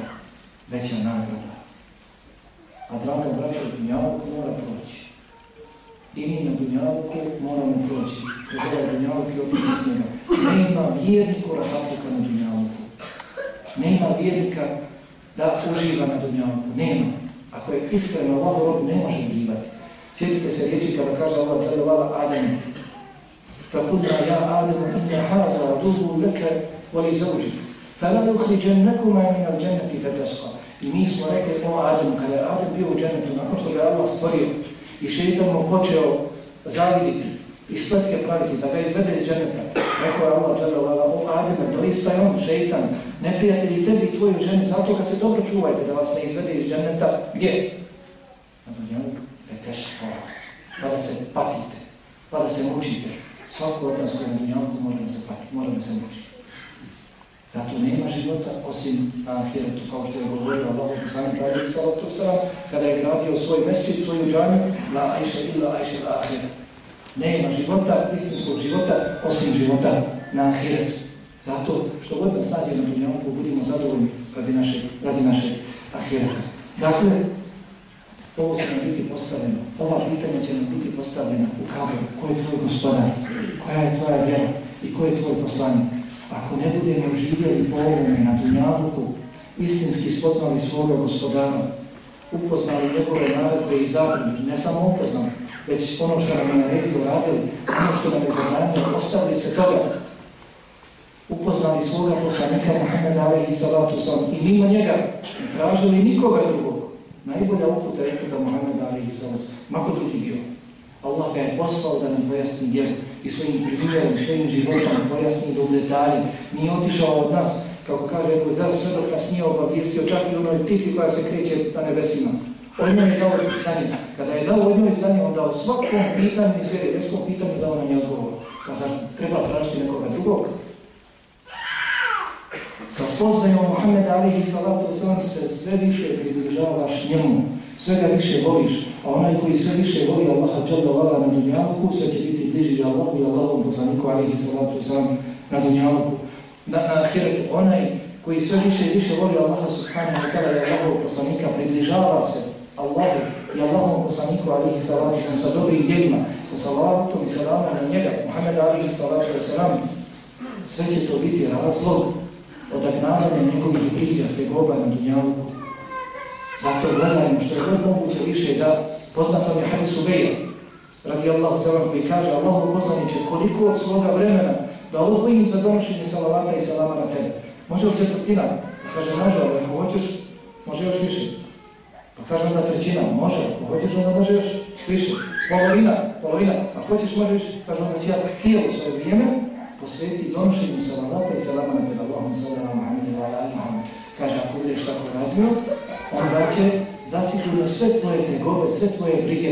veća nagrada. A draga braća, dunjavog mora proći. I mi na dunjavku moramo proći. Kroz ovaj dunjavuk i otići s njega. Nema vjerniku rahatuka na dunjavku. Nema vjernika da uživa na dunjavku. Nema. Ako je iskreno Allah rob, ne može uživati. Sjetite se riječi kada kaže Allah tada vala Adam. فقلنا يا آدم إن هذا عدو لك ولزوجك فلا يخرجنكما من الجنة فتشقى I mi smo rekli o Adamu, kada je Adam bio u dženetu, nakon što ga je Allah stvorio i šeitan mu počeo zaviditi i spletke praviti, da ga izvede iz dženeta, rekao je Allah dželovala, o Adame, doista je on šeitan, neprijatelji tebi i tvoju ženu, zato ga se dobro čuvajte da vas ne izvede iz dženeta, gdje? Na dunjanu, teško, pa da se patite, pa da se mučite. Svako od nas koji na dunjanu mora da se patiti, mora da se mučiti. Zato nema života osim na ahiretu, kao što je govorio Allah poslanik Ali Salatu Salam, kada je gradio svoj mesčit, svoju džanju, la ajša illa ajša la. Nema života, istinskog života, osim života na ahiretu. Zato što god nas nađe na dunjavku, budimo zadovoljni radi naše, radi naše ahireta. Dakle, ovo će nam biti postavljeno, ova pitanja će nam biti postavljena u kabelu. Ko je tvoj gospodar? Koja je tvoja vjera? I ko je tvoj poslanik? Ako ne budemo živjeli po ovome na Dunjavuku, istinski spoznali svoga gospodara, upoznali njegove naredbe i zabrane, ne samo upoznali, već ono što nam je naredio radili, ono što nam je zabranio, ostavili se toga, upoznali svoga poslanika Muhammeda alaihi salatu sam i mimo njega tražili nikoga drugog. Najbolja uputa je uputa Muhammeda alaihi salatu, mako drugi bio. Allah ga je poslao da nam pojasni vjeru i svojim primjerom, svojim životom pojasni do detalji. Nije otišao od nas, kako kaže Ebu Zer, sve dok nas nije obavijestio, čak i onoj ptici koja se kreće na nebesima. On je dao znanje. Kada je dao njoj znanje, on dao svakom pitanju iz vjerskom pitanju dao nam je odgovor. Pa zar treba tražiti nekoga drugog? Spoznajom Muhammeda alihi salatu wasalam se sve više približavaš njemu, sve ga više voliš, a onaj koji sve više voli Allaha džalda vala na dunjavku, sve će biti bliži Allahu i Allahom poslaniku alihi salatu wasalam na dunjavku. Na, na onaj koji sve više i više voli Allaha subhanahu wa ta'ala i Allahov poslanika, približava se Allahu i Allahom poslaniku alihi salatu wasalam sa dobrim djelima, sa salavatom i salamom na njega, Muhammeda alihi salatu wasalam, sve će to biti razlog odagnavanja njegovih briga, tegoba na dunjavku. Zato gledajmo što je god moguće više da poznatom je Hadis Ubeja, radi Allah koji kaže Allahu poslaniče koliko od svoga vremena da odvojim za donošenje salavata i salama na tebe. Može u četvrtina? Kaže može, ali ako hoćeš, može još više. Pa kaže onda trećina, može, ako hoćeš onda može još više. Polovina, polovina, ako hoćeš možeš, kaže onda će ja cijelo svoje vrijeme posveti donošenju salavata i salama na tebe. Allahum sallam, Muhammed, Muhammed. Kaže, ako budeš tako radio, onda će zasigurno sve tvoje tegobe, sve tvoje brige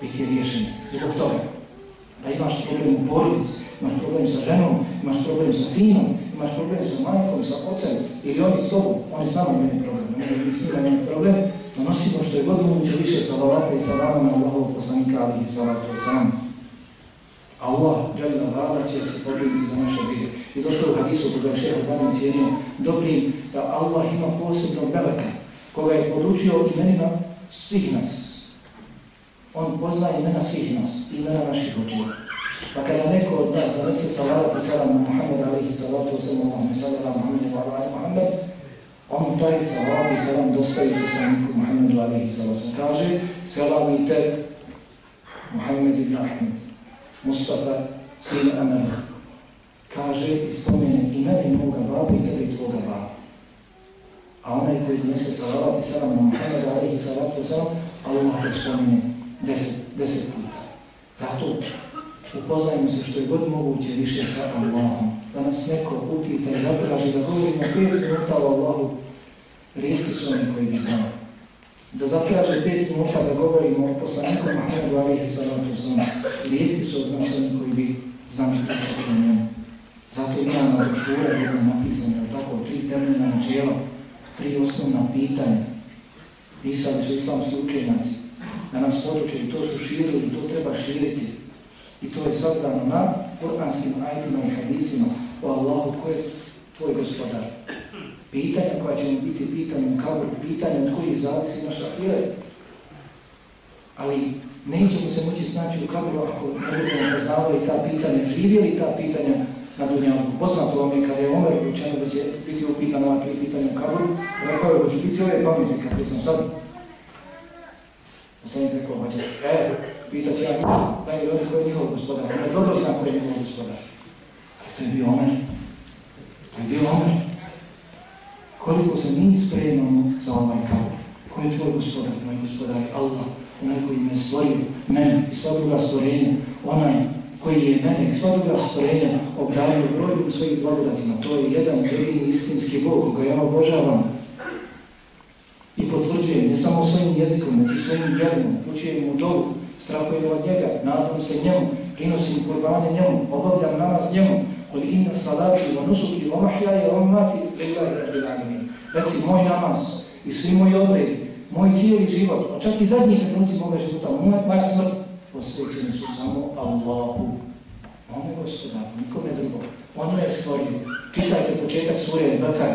biti riješene. Zbog toga da imaš problem u porodici, imaš problem sa ženom, imaš problem sa sinom, imaš problem sa majkom, sa ocem, ili oni s tobom, oni s nama problem, oni s njima imaju problem, donosimo što je god moguće više salavata i salama na Allahov poslanika, ali i salatu i. Allah, Jalla Vala, će se pobrinuti za naše brige. I došlo u hadisu koga je šeha Dani cijenio dobrim da Allah ima posebnog meleka koga je podučio imenima svih nas. On pozna imena svih nas, imena naših očeva. Pa kada neko od nas donese salavat i salam na Muhammed alihi salatu wasalam, Muhammed sallam, Muhammed ala Muhammed, on taj salat i salam dostavi poslaniku Muhammedu alaihi sallam. Kaže, selamite Muhammed ibn Ahmed, Mustafa, sin Amara. Kaže i spomene i i moga baba i tebe i tvoga baba. A onaj koji donese salavat i salam na Muhammed alaihi salatu salam, Allah je spomene deset, deset puta. Zato upoznajmo se što je god moguće više sa Allahom. Da nas neko upita i zatraži da govorimo pet minuta o Allahu, rijetki su oni koji bi znali. Da zatraže pet minuta da govorimo o poslaniku Muhammedu alaihi salatu salam, rijetki su od nas oni koji bi znali pričati o njemu. Zato imamo brošura jedna napisana, tako, tri temeljna načela, tri osnovna pitanja. Pisali su islamski učenjaci da nas poduče i to su širili i to treba širiti. I to je sazdano na kuranskim ajitima i hadisima o Allahu ko je tvoj gospodar. Pitanja koja će biti pitanje u kabru, pitanja od kojih zavisi naša vjera. Ali nećemo se moći snaći u kabru ako ne budemo poznavali ta pitanja, živjeli ta pitanja na dunjavu. Poznato vam je kada je Omer učeno da će biti upitan ova tri pitanja u kabru, rekao je, hoću biti ove pameti kakve sam sad. Poslanik rekao, hoće, e, pitat će ja njih, znaju li oni koji je njihov gospodar, on dobro zna koji je njihov gospodar. Ali to je bio Omer. To je bio Omer. Koliko se mi spremamo za ovaj kabur? Ko je tvoj gospodar, moj gospodar Allah, onaj koji me stvorio, mene i sva druga stvorenja, onaj koji je mene i sva druga stvorenja obdario brojim svojih blagodatima. To je jedan jedini istinski Bog koga ja obožavam i potvrđujem ne samo svojim jezikom, već i svojim djelom, učujem mu dobu, strahujem od njega, nadam se njemu, prinosim kurbane njemu, obavljam namaz njemu, koji inna salati, wa nusuki, wa mahjaje, wa mati, lillahi rabbil alamin. Reci, moj namaz i svi moji obredi, moj cijeli život, a čak i zadnji trenuci moga života, moj, moja smrt, posvećeni su samo Allahu. On je gospodar, nikome drugo. On je stvorio. Čitajte početak sure Bekar.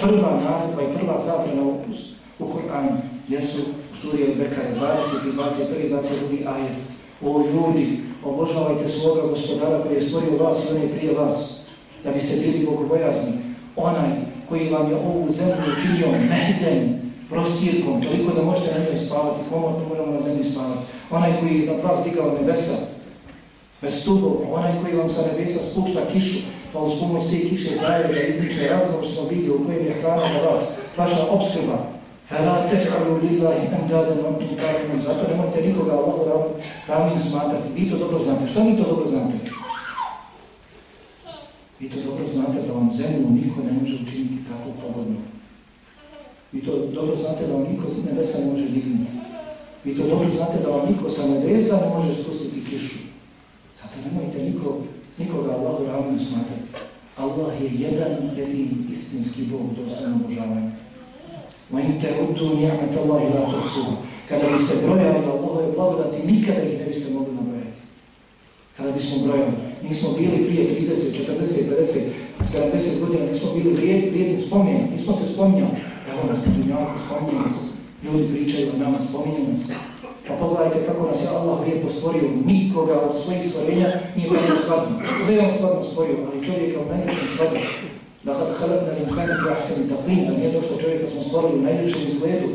Prva naredba i prva zabrana upust u Koranu jesu suri Bekar 20, 21, 22 ajet. O ljudi, obožavajte svoga gospodara koji je stvorio vas i prije vas, da biste bili bogobojazni. Onaj koji vam je ovu zemlju učinio mehden, prostirkom, toliko da možete na njoj spavati, komotno možemo na zemlji spavati. Onaj koji je iznad vas digao nebesa, bez stubova, onaj koji vam sa nebesa spušta kišu, pa uz pomoć te kiše daje da izdiče razlog bili u kojem je hrana za vas, vaša obskrba. Fela tečaru lillahi amdadan antum ta'lamun. Zato nemojte nikoga Allahu ravnim smatrati. Vi to dobro znate. Što vi to dobro znate? Vi to dobro znate da vam zemlju niko ne može učiniti tako pogodno. Vi to dobro znate da vam niko nebesa ne može dignuti. Vi to dobro znate da vam niko sa nebesa ne može spustiti kišu. Zato nemojte niko, nikoga Allahu ravnim smatrati. Allah je jedan jedin istinski Bog dostojno obožavanja. Ma te utu Allah i la tuhsuha. Kada bi se brojali Allahove blagodati, nikada ih ne biste mogli nabrojati. Kada bismo brojali. Nismo bili prije 30, 40, 50, 70 godina, nismo bili vrijedni, vrijedni. Nismo se spominjali. Evo nas je dunjavku spominjeni. Ljudi pričaju o nama, spominjeni nas. Pa pogledajte kako nas je Allah lijepo stvorio, nikoga od svojih stvorenja nije bilo skladno. Sve on stvarno stvorio, ali čovjeka u najvišćem skladno. Dakle, halakna l'insani fi ahsani taqvim, da nije to što čovjeka smo stvorili u najljepšem izgledu,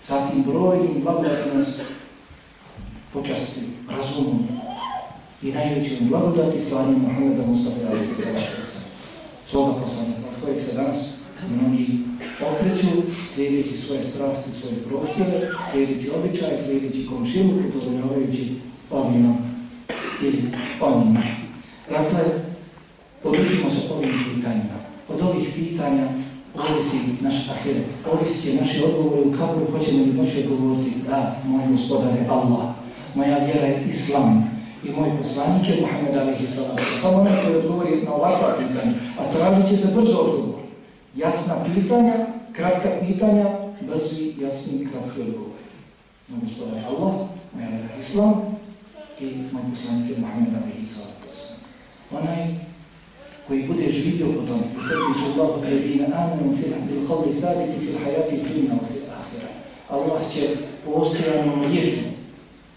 sa tim brojnim blagodatima nas počasti, razumom i najvećim blagodati stvarnjem Muhammeda Mustafa salatu svoga poslanika, od kojeg se danas mnogi okreću, slijedeći svoje strasti, svoje prohtjeve, slijedeći običaj, slijedeći komšilu, udovoljavajući ovima ili onima. Dakle, podučimo se ovim pitanjima. Od ovih pitanja ovisi naš ahiret, ovisi naše odgovore u kaburu, hoćemo li moći govoriti da, moj gospodar je Allah, moja vjera je Islam i moj poslanik je Muhammed sallam. Samo onaj koji odgovori na ovakva pitanja, a tražit će se brzo odgovor. Jasna pitanja, kratka pitanja, brzi, jasni, kratki odgovor. Moj gospodar je Allah, moja vjera je Islam i moj poslanik je Muhammed alaihi sallam. Onaj koji bude živio po tom, Ustaviću Allahu predina amenu fil qavli thabiti fil hayati dunja u fil. Allah će postojanom riječu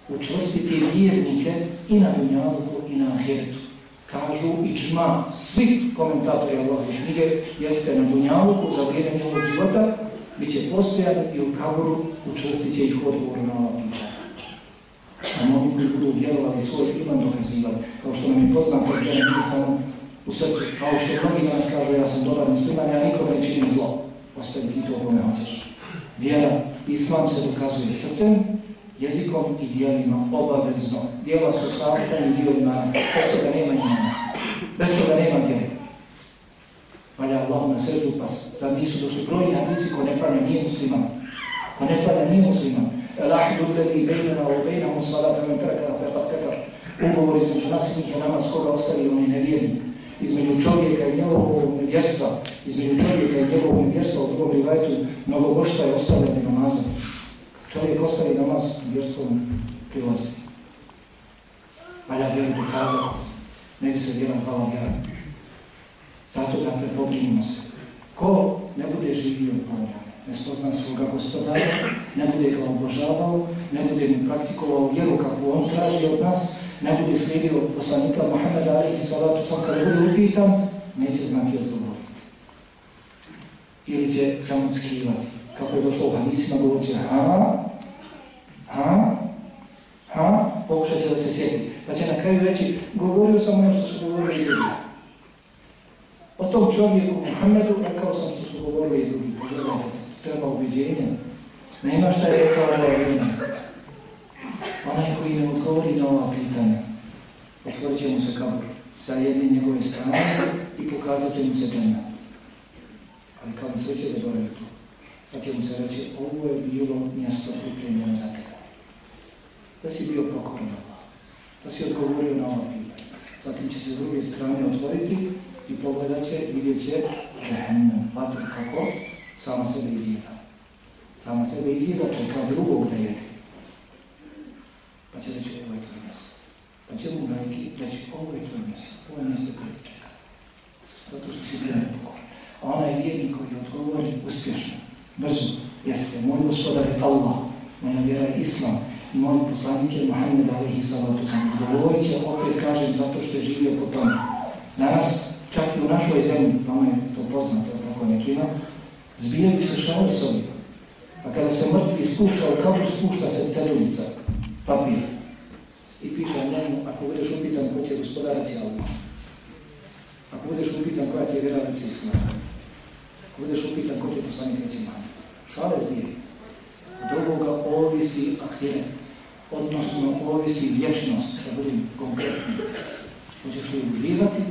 učvrstiti vjernike i na dunjavu i na ahiretu. kažu i čma svi komentatori Allahove knjige, jeste na Dunjaluku za vrijeme njegovog života, bit će postojan i u kaboru učvrstit će ih odgovor na pitanja. Samo oni koji budu vjerovali svoj iman dokazivali, kao što nam je poznato, samo u srcu, kao što mnogi danas kažu, ja sam dobar musliman, ja nikome ne činim zlo. Ostavi ti to kome hoćeš. Vjera, islam se dokazuje srcem, jezikom i dijelima obavezno. Dijela su sastavni dio imana, bez toga nema imana, bez toga nema vjere. Valja Allah na srdu pas, zar nisu došli brojni hadisi ko ne planja nije musliman, ko ne planja nije musliman. Lahdu gledi bejnana u bejnamu salata men trakana prepat kefar. Ugovor između nas i njih je namaz koga ostavi, on je nevjernik. Između čovjeka i njegovog nevjerstva, između čovjeka i njegovog nevjerstva u drugom mnogo boštva je ostavljeni namazom. Čovjek ostavi namaz, vjerstvom prilazi. Valja vjeru dokazati, ne bi se vjerom hvala vjerom. Zato dakle pobrinimo se. Ko ne bude živio po ne spozna svoga gospodara, ne bude ga obožavao, ne bude mu praktikovao vjeru kakvu on traži od nas, ne bude slijedio poslanika Muhammeda alihi salatu sam kada bude upitan, neće znati odgovoriti. Ili će samo skivati. Kako je došlo u hadisima, govorit će ha, ha, ha, pokušat će da se sjeti. Pa će na kraju reći, govorio sam ono što su govorili ljudi. O tom čovjeku Muhammedu rekao sam što su govorili i drugi. Treba uviđenje. Nema šta je rekao ovo vrijeme. Onaj koji ne odgovori na ova pitanja, otvorit će mu se kabur sa jedne njegove strane i pokazat će mu se džena. Ali kao sve će zaboraviti to. Pa će mu se reći, ovo je bilo mjesto pripremljeno za tebe. Da si bio pokoran da si odgovorio na ova pitanja. Zatim će se s druge strane otvoriti i pogledat će, vidjet će žehennem, vatr kako sama sebe izira. Sama sebe izira, čeka drugog da jede. Pa će reći, ovo je tvoj mjesto. Pa će mu majki reći, ovo je tvoj mjesto, ovo je mjesto koje. Zato što si bio nepokoran. A onaj vjernik koji odgovori uspješno, brzo, jeste, moj gospodar je Allah, moja vjera je Islam, i moj poslanik je Muhammed alihi salatu sam. Govorit će, opet kažem, zato što je živio po tome. Danas, čak i u našoj zemlji, vama je to poznato, tako nekima, zbijaju se šale sobi. A kada se mrtvi spušta kabur, spušta se celulica, papir. и пишам му, ако будеш упитан кој ќе господари цяло. Ако будеш упитан која ќе вера ръци и смрт. Ако будеш упитан кој ќе послани ръци мани. Шале збири. Другога овиси ахирет. Односно овиси вечност, да будем конкретни. Хочеш ли уживати,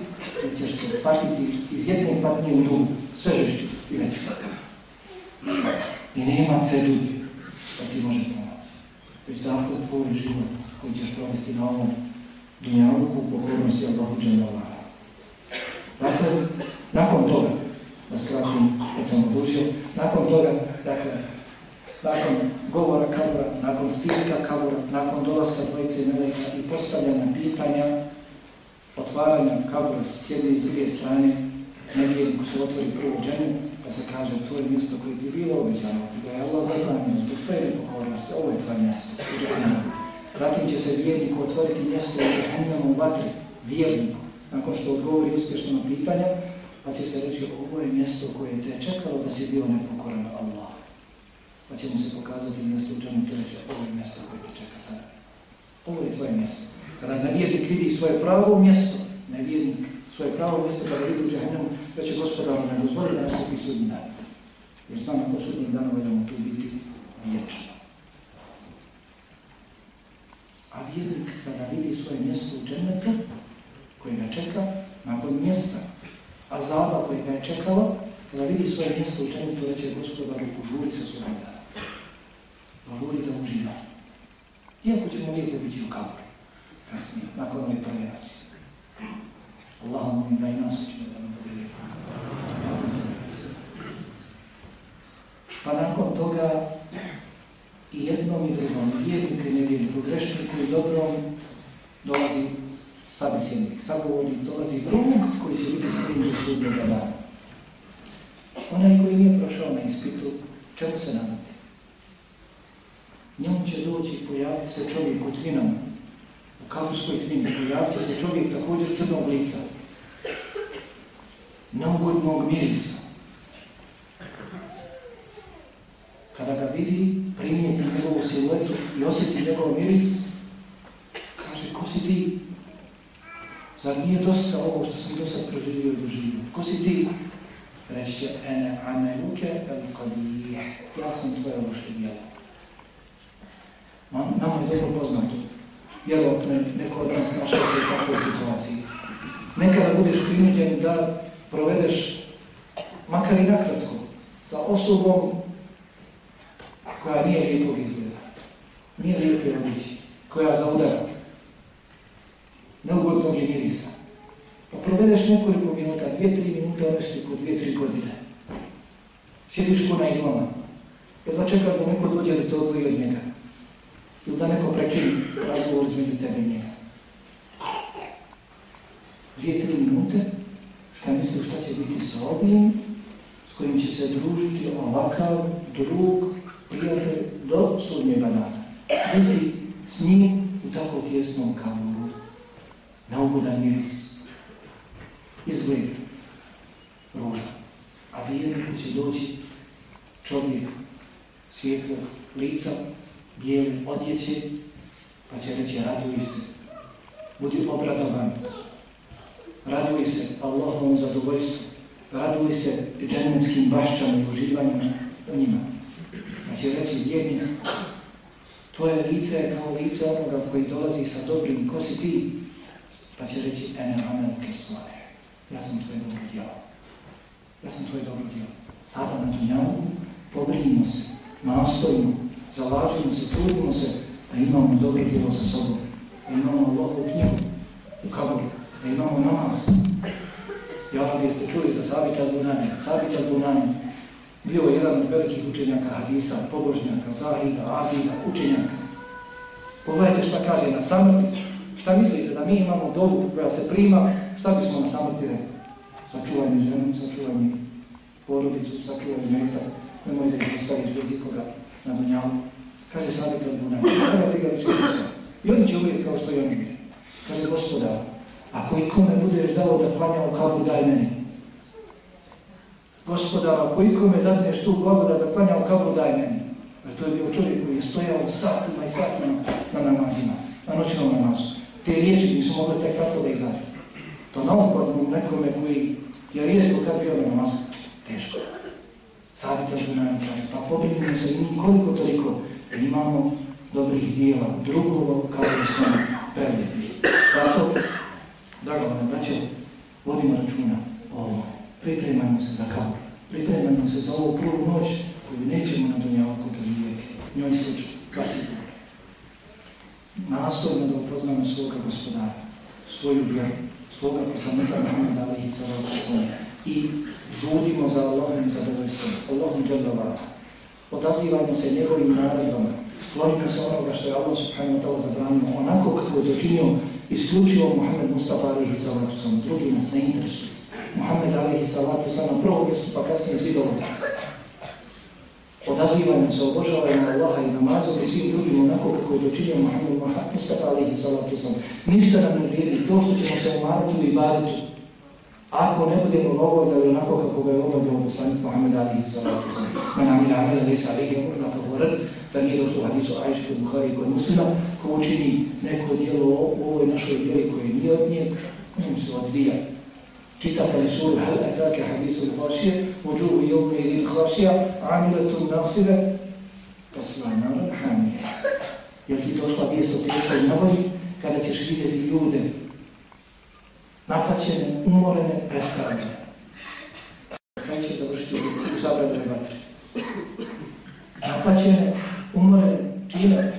или ćeš се патити из едни патни у другу, все жешче и вечно. Така. И нема се люди, да ти може помоći. Веќе ако твој живот koji ćeš provesti na ovom dunjavuku u pokornosti Allahu Đalavara. Dakle, nakon toga, da skratim, kad sam odužio, nakon toga, dakle, nakon govora kabura, nakon stiska kabura, nakon dolaska dvojice meleka i postavljanja pitanja, otvaranja kabura s jedne i s druge strane, nevjedniku se otvori prvo dženju, pa se kaže tvoje mjesto koje ti je bilo obećano, ti ga je Allah zabranio, zbog tvoje nepokornosti, ovo je tvoje mjesto, Zatim će se vjerniku otvoriti mjesto u džennemu vatri, vjerniku, nakon što odgovori uspješno na pitanja, pa će se reći ovo je mjesto koje te čekalo da si bio nepokoran Allah pa će mu se pokazati mjesto u čemu to reće, ovo je mjesto koje te čeka sada. Ovo je tvoje mjesto. Kada nevjernik vidi svoje pravo mjesto, nevjernik svoje pravo mjesto kada vidi u džahnemu, da će gospodaru ne dozvoli da nastupi sudnji dan. Jer znam ako sudnji dan veljamo tu biti vječno. A vjernik kada vidi svoje mjesto u džennetu, koje ga čeka, nakon mjesta azaba koje ga je čekalo, kada vidi svoje mjesto u džennetu, reće gospodaru, požuri se svoj dan žuri da uživa. Iako ćemo lijepo biti u kaboru, kasnije, nakon ove prve noći. Allah molim da i nas učinu da nam bude lijepo. Pa nakon toga i jednom i drugom, vjernik i nevjerniku, grešniku i dobrom, dolazi sabisjenik, sagovornik, dolazi drug koji će biti s tim do dana. Onaj koji nije prošao na ispitu, čemu se namati? njemu će doći i pojaviti se čovjek u tvinama, u kako svoj tmin, pojavit će se čovjek također crnog lica, neugodnog mirisa. Kada ga vidi, primijeti njegovu siluetu i osjeti njegov miris, si ti? Zar nije dosta ovo što sam do sad proživio i doživio? Ko si ti? Reći će, ene ameluke el. Ja sam tvoje loše djelo. Nama je dobro poznato. Vjerojatno neko od nas našao se u takvoj situaciji. Nekada budeš prinuđen da provedeš, makar i nakratko, sa osobom koja nije lijepog izgleda, nije lijepe obići, koja zaudara, neugodnog je mirisa. Pa provedeš nekoliko minuta, dvije, tri minuta, nešto po dvije, tri godine. Sjediš ko na iglama. Jedva čeka da neko dođe da te odvoji od njega. Ili da neko prekini razgovor između tebe i njega. Dvije, tri minute, šta misliš šta će biti sa ovim, s kojim će se družiti ovakav drug, prijatelj, do sudnjega dana. Biti s njim u tako tjesnom kamoru. Neugodan miris. Izgled ruža. A vjerniku će doći čovjek svijetlog lica, bijele odjeće, pa će reći raduj se. Budi obradovan. Raduj se Allahovom zadovoljstvu. Raduj se dženeckim bašćama i uživanjima u njima. Pa će reći vjernik, tvoje lice je kao lice onoga koji dolazi sa dobrim, ko si ti? Pa će reći, ene amel keslaje. Ja sam tvoje dobro djelo. Ja sam tvoje dobro djelo. Sada na dunjavu pobrinimo se, nastojimo, zalažimo se, trudimo se da imamo dobro djelo sa sobom. Da imamo Allahu knjigu u kaboru. Da imamo namaz. Ja li jeste čuli za Sabit al-Bunani. Sabit al-Bunani bio je jedan od velikih učenjaka hadisa, pobožnjaka, zahida, adida, učenjaka. Pogledajte šta kaže na samrti. Šta mislite da mi imamo dobu koja se prima, šta bismo na samrti rekli? Sačuvanje ženu, sačuvanje porodicu, sačuvanje meta, nemojte ih ostaviti bez ikoga na dunjavu. Kaže briga li sve I oni će uvijek kao što i oni bili. Kaže gospodar, ako i kome budeš dao da klanja u kabu, daj meni. Gospodar, ako i kome dadneš tu blagoda da klanja u kabu, daj meni. Jer to je bio čovjek koji je stojao satima i satima na namazima, na noćnom namazu. Te riječi nisu mogli tek tako da izađu. To naopadnu nekome koji je rijetko kad bio na namazu. Teško. Savite nam kaže, pa pobrinimo se i koliko toliko imamo dobrih dijela, drugovo kao i smo prelijeti. Zato, drago vam, braćo, vodimo računa o ovome. Pripremajmo se za kao. Pripremajmo se za ovu prvu noć koju nećemo na dunjavku doživjeti. Njoj slučaj, zasigurno. Nastojimo da upoznamo svoga gospodara, svoju vjeru, svoga poslanika Muhammeda alihi sallahu i žudimo za Allahom zadovoljstvom, Allahom džadavata. Odazivajmo se njegovim naredbama, klonimo se onoga što je Allah subhanahu wa ta'ala zabranio, onako kako je dočinio isključivo Muhammed Mustafa alihi sallahu drugi nas ne interesuju. Muhammed alihi salatu sallam prvo mjestu pa kasnije svi. Odazivajmo se, obožavajmo Allaha i namazom i svim drugim onako kako je dočinio Muhammed Mustafa alihi salatu sallam. Ništa nam ne vrijedi to što ćemo se umarati u ibaditu. Ako ne budemo obavljali onako kako ga je obavljao poslanik Muhammed alihi salatu sallam. Men amila amila lisa alihi umrna favorad. Sad nije došlo hadisu Ajši kod Buhari kod muslima ko učini neko dijelo u ovoj našoj vjeri koje nije od nje, on se odbija. Čitate suru Hal atake hadisu l-Hašije, uđuhu jevme ili l-Hašija, amiletu nasive, tasla naran hamije. Jel ti došla vijest o teškoj navodi, kada ćeš vidjeti ljude napaćene, umorene, prestavljene. Kaj će završiti u zabranoj vatri? Napaćene, umorene, čine,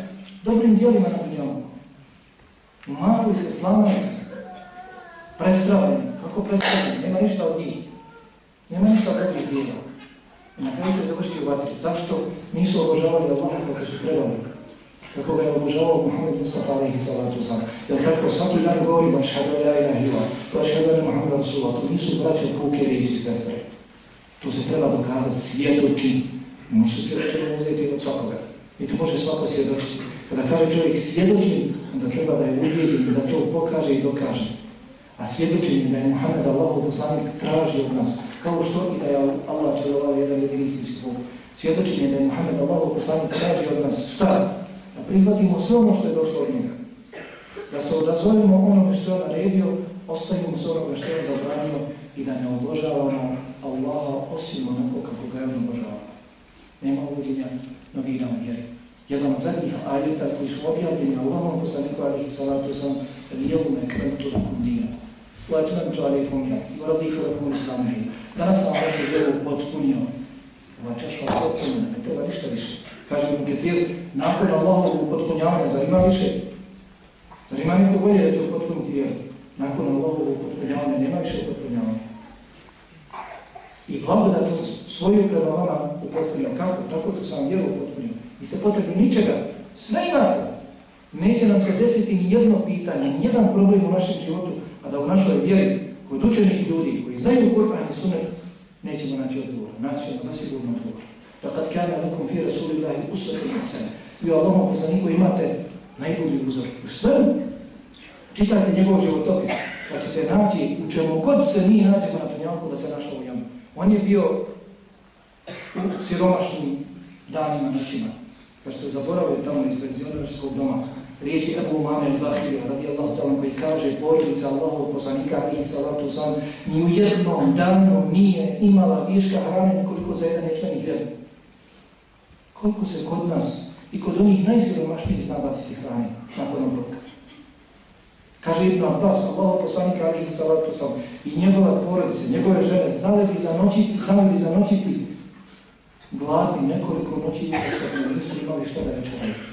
dobrim dijelima na dunjavu. Mali se, slavni se, prestravljeni, kako predstavljeni, nema ništa od njih. Nema ništa od drugih dijela. I na kraju će završiti u vatri. Zašto nisu obožavali Allaha kako su trebali? Kako ga je obožavao Muhammed Mustafa alaihi salatu sallam. Jer kako svaki dan govorimo šhadu la ilaha ila, to šhadu la Muhammed Rasulullah, to nisu braće puke riječi sestre. To se treba dokazati svjedočin. Može se svjedočin uzeti od svakoga. I to može svako svjedočiti. Kada kaže čovjek svjedočin onda treba da je uvijedi da to pokaže i dokaže. A svjedočenje da je Muhammed Allah poslanik traži od nas, kao što i da je Allah će ovaj jedan jedin istinski Bog. Svjedočenje da je Muhammed Allah poslanik traži od nas šta? Da prihvatimo sve ono što je došlo od njega. Da se odazovimo onome što je naredio, ostavimo se onoga što je zabranio i da ne obožavamo Allaha osim onako kako ga je on obožavao. Nema uvođenja novina u vjeri. Jedan od zadnjih ajeta koji su objavljeni na Allahom poslaniku alihi salatu sam Lijevome krentu lakum dina. Uatmentu alikum jati. Uradiku lakum islamri. Danas sam vašu vjeru potpunio. Ova čaša je potpunjena, ne treba ništa više. Kaže mu Gefir, nakon Allahovog potpunjavanja, zar ima više? Zar ima neko bolje da će potpuniti vjeru? Nakon Allahovog potpunjavanja nema više potpunjavanja. I blagodat svoju prema vama upotpunio. Kako? Tako to sam vjeru upotpunio. Niste potrebni ničega. Sve imate. Neće nam se desiti ni jedno pitanje, ni jedan problem u našem životu, a da u našoj vjeri, kod učenih ljudi, koji znaju Kur'an i Sunet, nećemo naći odgovor. Naći ćemo zasigurno odgovor. Dakle, kada lakum fi rasulillahi usvetun hasan. Vi Allahom poslaniku imate najbolji uzor. U svemu. Čitajte njegov životopis, pa ćete naći u čemu god se mi nađemo na tunjalku da se našlo u njemu. On je bio u siromašnim danima noćima. Kad ste zaboravili tamo iz penzionerskog doma, riječi Ebu Mame Bahira, radi Allah talan, koji kaže porodica Allahov poslanika i salatu sam, ni u jednom danu nije imala viška hrane koliko za jedan hljeb. Koliko se kod nas i kod onih najsiromašnijih zna baciti hrane nakon obroka. Kaže Ibn Abbas, Allahov poslanika alihi salatu sam, i njegova porodice, njegove žene, znali bi zanočiti, znali bi zanočiti gladni nekoliko noći i nisu imali što da večeraju.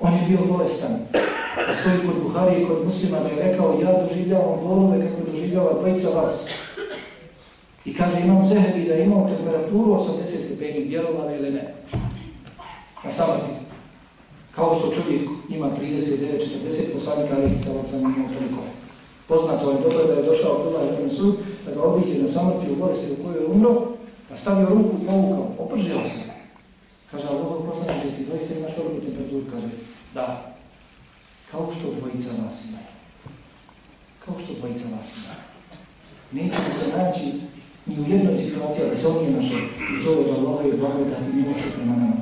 On je bio bolestan. A stoji kod Buhari i kod muslima da je rekao ja doživljavam bolove kako doživljava dvojica vas. I kaže imam zehebi da imao temperaturu 80 stepeni, vjerovali ili ne. Na samrti. Kao što čovjek ima 39-40 poslanika, ali i sam imao toliko. Poznato je dobro da je došao Abdullah ibn Sud, da ga obiđe na samrti u bolesti u kojoj je umro, pa stavio ruku, povukao, opržio se. Kaže, ali ovo poslaniče, ti doista imaš toliku temperaturu? Kaže, da. Kao što dvojica vas imaju. Kao što dvojica vas imaju. Nećemo se naći ni u jednoj situaciji, ali se ovdje našao. I to od Allaha i od Allaha i milosti prema nama.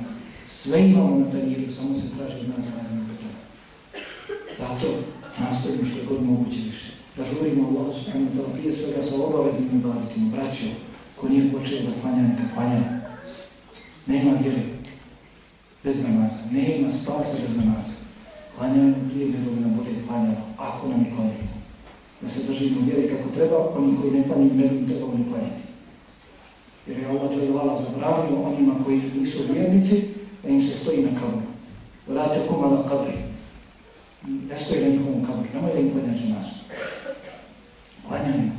Sve imamo na tanjiru, samo se traži znati na jednom. Zato nastojimo što je god moguće više. Da žurimo Allah subhanahu wa prije svega sa obaveznim ibaditima, braćo, ko nije počeo da klanja, neka klanja. Nema vjere bez namaza, nema spasa bez namaza. Klanjamo prije vjerovi nam bude klanjamo, ako nam klanjamo. Da se držimo vjeri kako treba, oni koji ne klanjaju ne bi trebalo ne klanjati. Jer je Allah dželjavala zabravio onima koji nisu vjernici, da im se stoji na kabru. Vrate kuma na kabri. Ne stoji na njihovom kabru, nemoj da im klanjače nas. Klanjamo,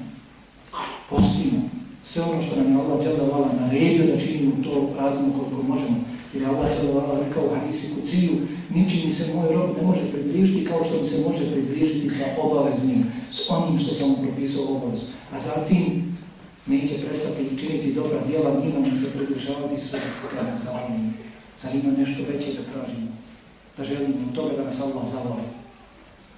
postimo, sve ono što nam je Allah dželjavala naredio da činimo to, radimo koliko možemo. Jer je Allah dželjavala rekao u hadisi kuciju, ničim mi se moj rob ne može približiti kao što mi se može približiti sa obaveznim, s onim što sam mu propisao obavezu. A zatim neće prestati činiti dobra djela, njima mi se približavati sve kada zavolim. Zar ima nešto veće da tražimo? Da želimo toga da nas Allah zavoli.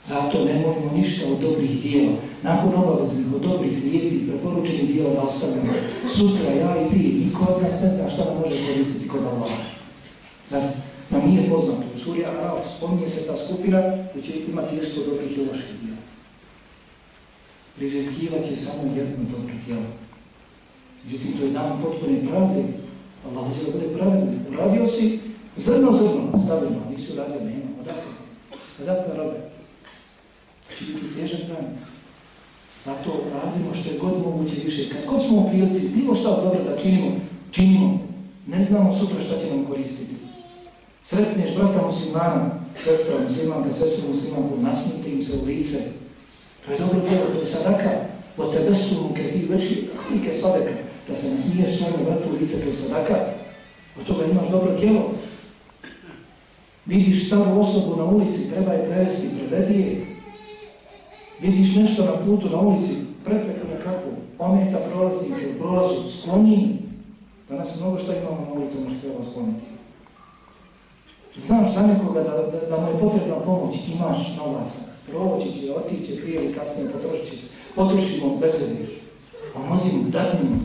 Zato ne možemo ništa od dobrih dijela. Nakon obaveznih, od dobrih lijepi, preporučenih dijela da ostavimo. Sutra, ja i ti, niko od nas ne zna šta može koristiti kod Allah. Zar nam nije poznato? U suri Araf spominje se ta skupina koji će imati isto dobrih i loših dijela. Priželjkivat će samo jedno dobro dijelo. Međutim, to je dan potpune pravde. Allah će da bude pravedni. Uradio si zrno zrno stavljeno, nisi uradio, nema. Odakle? Odakle robe? će biti težak dan. Zato radimo što je god moguće više. Kad god smo u prilici, bilo šta dobro da činimo, činimo. Ne znamo sutra šta će nam koristiti. Sretneš brata muslimana, sestra muslimanka, sestru muslimanku, nasmijte im se u lice. To je dobro djelo, to je sadaka. O tebe su ruke, ti veći hlike sadaka. Da se nasmiješ svojom bratu u lice, to sadaka. Od toga imaš dobro djelo. Vidiš staru osobu na ulici, treba je prevesti, prevedi je. Vidiš nešto na putu, na ulici, prepreku nekakvu, ometa prolaznike prolazu, skloni. Danas mnogo šta imamo na ulicama što treba skloniti. Znaš za nekoga da, da, da mu je potrebna pomoć, imaš novaca. Proći će, otiće prije ili kasnije, potrošit će se. Potrošimo bez veznih. Pomozimo, dadnimo.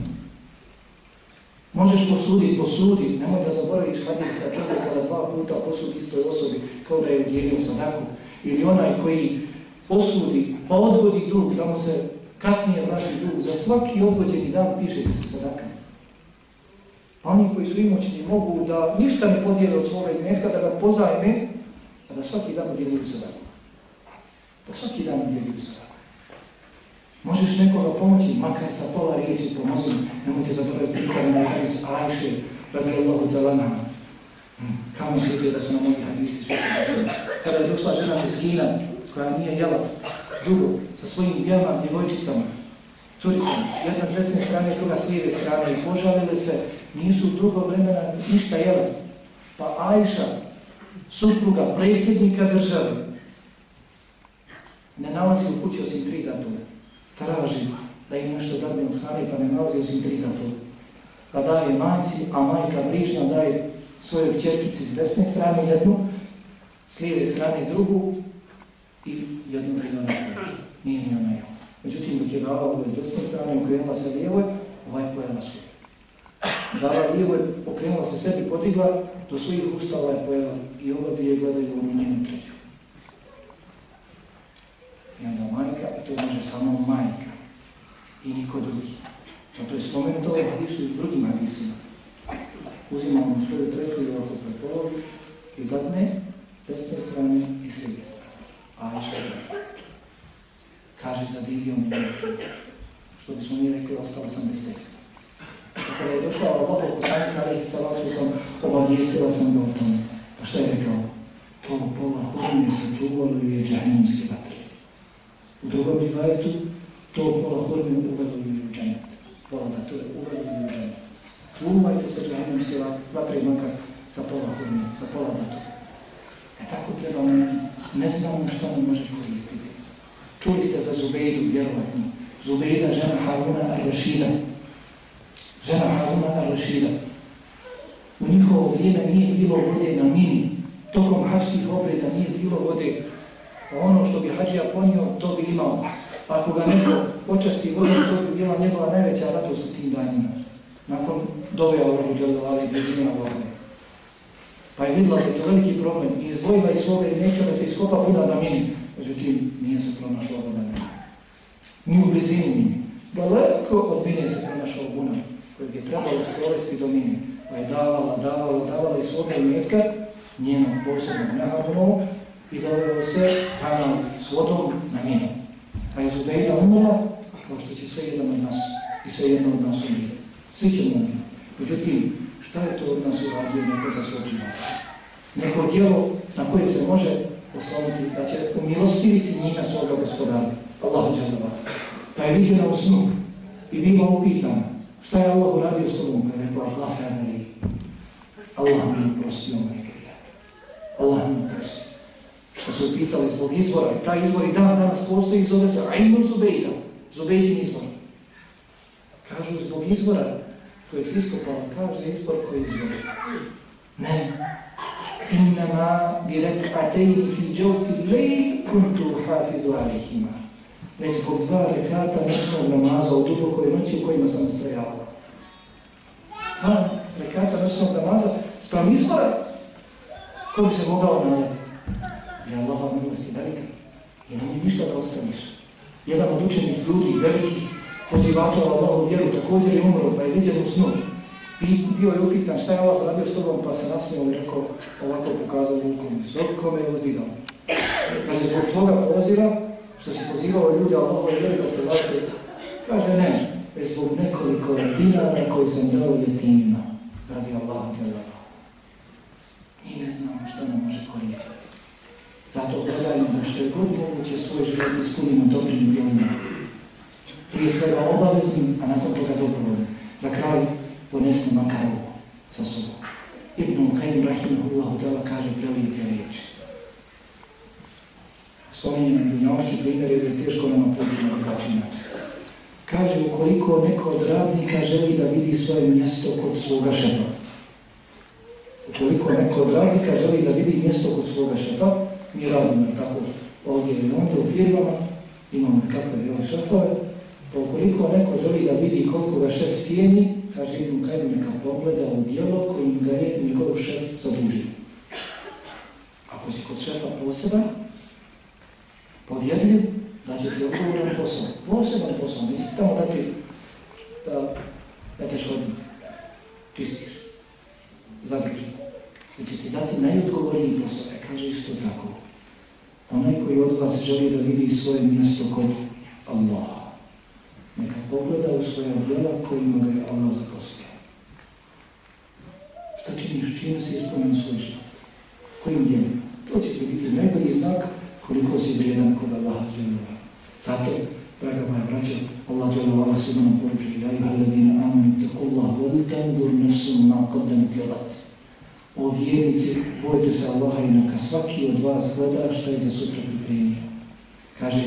Možeš posuditi, posudi. Nemoj da zaboraviš hadisa čovjeka da dva puta posudi istoj osobi kao da je udjelio sadaku. Ili onaj koji posudi, pa odgodi dug, da mu se kasnije vrati dug. Za svaki odgođeni dan piše se sadaka. Oni koji su imućni mogu da ništa ne podijele od svoga imetka, da ga pozajme, a da svaki dan udjeljuju sadaku. Da svaki dan udjeljuju sadaku. Možeš nekoga pomoći, makar sa pola riječi pomozi, nemojte zaboraviti nikada na hadis Ajše, radi Allahu talana. Kamo sviđe da su na mnogi hadisi Kada je došla žena Meskina, koja nije jela dugo, sa svojim dvijema djevojčicama, curicama, jedna s desne strane, druga s lijeve strane i požalile se, nisu dugo vremena ništa jela. Pa Ajša, supruga predsjednika države, ne nalazi u kući osim tri datuma traži da im nešto dadne od hrane, pa ne nalazi osim tri to. Pa daje majci, a majka bližnja daje svojoj čerkici s desne strane jednu, s lijeve strane drugu i jednu da ima Nije ni ona. Međutim, dok je dala ovo s desne strane, okrenula se lijevoj, ovaj je pojela svoje. Dala lijevoj, okrenula se sebi, podigla, do svojih usta ovaj je pojela i oba dvije gledaju u njenu treću. I onda majka, i to može samo majka i niko drugi. To je spomenuto ovaj hadisu i u drugim hadisima. Uzimamo svoju treću i ovako prepolovi i dadne desne strane i srednje strane. A sve Kaže, zadivio mi što bismo mi rekli, ostala sam bez teksta. Kada je došla Allah, poslanik Ali Salatu sam obavijestila sam ga o tome. Pa što je rekao? To pola hodine se čuvalo i je džahnemski vatre. U drugom rivajetu to pola hodine uvelo i u dženet. Pola to je uvelo i u dženet. Čuvajte se džahnemske vatre makar sa pola hodine, sa pola to. E tako treba ne, znamo što nam može koristiti. Čuli ste za Zubejdu, vjerovatno. Zubejda, žena Haruna al-Rashida. Žena Haruna al-Rashida. U njihovo vrijeme nije bilo vode na mini. Tokom haških obreda nije bilo vode ono što bi hađija ponio, to bi imao. Ako ga neko počasti vodom, to bi bila njegova najveća radost u tim danima. Nakon dove Allahu dželovali bez imena vode. Pa je vidjela da je to veliki problem i izvojila iz svoga imeća da se iskopa voda na mini. Međutim, nije se pronašla voda na mini. Ni u blizini mini. Daleko od mine se pronašla buna koji je trebalo sprovesti do mini. Pa je davala, davala, davala iz svoga imetka njenom posebnom nehadomovu i doveo se kanal s vodom na minu. Pa je Zubejda umrla, kao što će sve jedan od nas i sve jedno od nas umriti. Svi ćemo. Međutim, šta je to od nas uradio neko za svoj život? Neko djelo na koje se može osloniti, da će umilostiviti njime svoga gospodara. Allah. Pa je viđena u snu i bila upitana šta je Allah uradio s tobom, kada je rekla Allah Allah mi je prostio moje grije. Allah mi je prostio što su pitali zbog izvora. Taj izvor i dan danas postoji i zove se Ainu Zubejda. Zubejdin izvor. Kažu zbog izvora kojeg se iskopala. Kaže izvor koji izvor. Ne. Innama bi rekatejni fi džofi lej kuntu hafidu alihima. Već zbog dva rekata noćnog namaza u dubokoj noći u kojima sam strajala. Dva rekata noćnog namaza sprem izvora koji bi se mogao najeti je Allahova milost je velika i nemoj ništa da ostaniš. Jedan od učenih ljudi, velikih pozivača Allahovu vjeru, također je umro, pa je viđen u snu. I bio je upitan šta je Allah radio s tobom, pa se nasmijao i rekao, ovako pokazao rukom, svako me je uzdigao. Kaže, zbog tvoga poziva, što si pozivao ljudi Allahove vjeru da se vrate, kaže ne, već zbog nekoliko dinara koji sam dao jetimima, radi Allah, I ne znamo što nam može koristiti. Zato gledajmo da što je god moguće svoj život ispunimo dobrim djelima. Prije svega obaveznim, a nakon toga dobrovoljnim. Za kraj ponesni makar ovo sa sobom. Ibn Qayyim Rahimahullahu ta'ala kaže prelijepe riječi. Dunjavši primjer jer je teško nama poći na. Kaže, ukoliko neko od radnika želi da vidi svoje mjesto kod svoga šefa, ukoliko neko od radnika želi da vidi mjesto kod svoga šefa, mi radimo tako ovdje i u firmama, imamo kakve jel, šefove, pa ukoliko neko želi da vidi koliko ga šef cijeni, kaže idem kaj neka pogleda u dijelo kojim ga je njegov šef zadužio. Ako si kod šefa poseban, povjedljiv, da će ti odgovoran posao. Poseban posao, nisi tamo da ti da meteš vodu, čistiš, zadrži. Da će ti dati najodgovorniji posao. E, kaže isto tako. Onaj koji od vas želi da vidi svoje mjesto kod Allaha, neka pogleda u svoja djela kojima ga je Allah zaposlio. Šta činiš, čime si ispunio svoj život? Kojim djelima? To će ti biti najbolji znak koliko si vrijedan kod Allaha dželova. Zato, draga moja braća, Allah dželova se nam poručuje, ja i ladina amin, tako Allah, voli tendur nefsum na kodem tjelat. O vjernici, bojte se Allaha i neka svaki od vas gleda šta je za sutra pripremio. Kaže,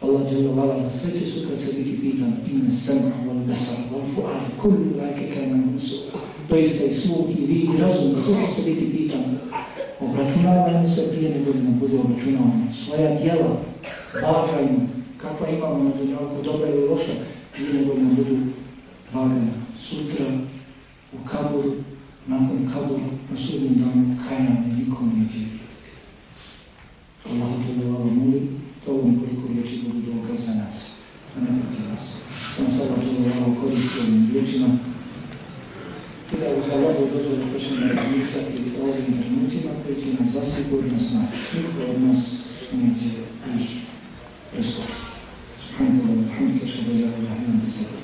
Allah dželova za sve će sutra se biti pitan, ime sam, wal besar, wal fu'ad, kullu lajke kaj nam su. Doista i sluh i vid razum, sve će se biti pitan. Obračunavajmo se prije nego da nam bude obračunavamo. Svoja djela, vagajmo, kakva imamo na dunjavku, dobra ili loša, prije nego da nam budu vagane. Sutra, u kaburu, nakon kaburu, na sudnjem danu, kaj nam nikom neće vidjeti. Allah te da vam moli, to ovom koliko riječi budu dokaz za nas, a ne nas. Da nam sada da vam koristi ovim riječima, Kilevusa laboratorija pašinājuma mīkstāk ir Olīna Mūcina, priecinās zasigūrnas no Mikronas Mīcija ir resursi. Un, un, un, un, un, un, un, un, un,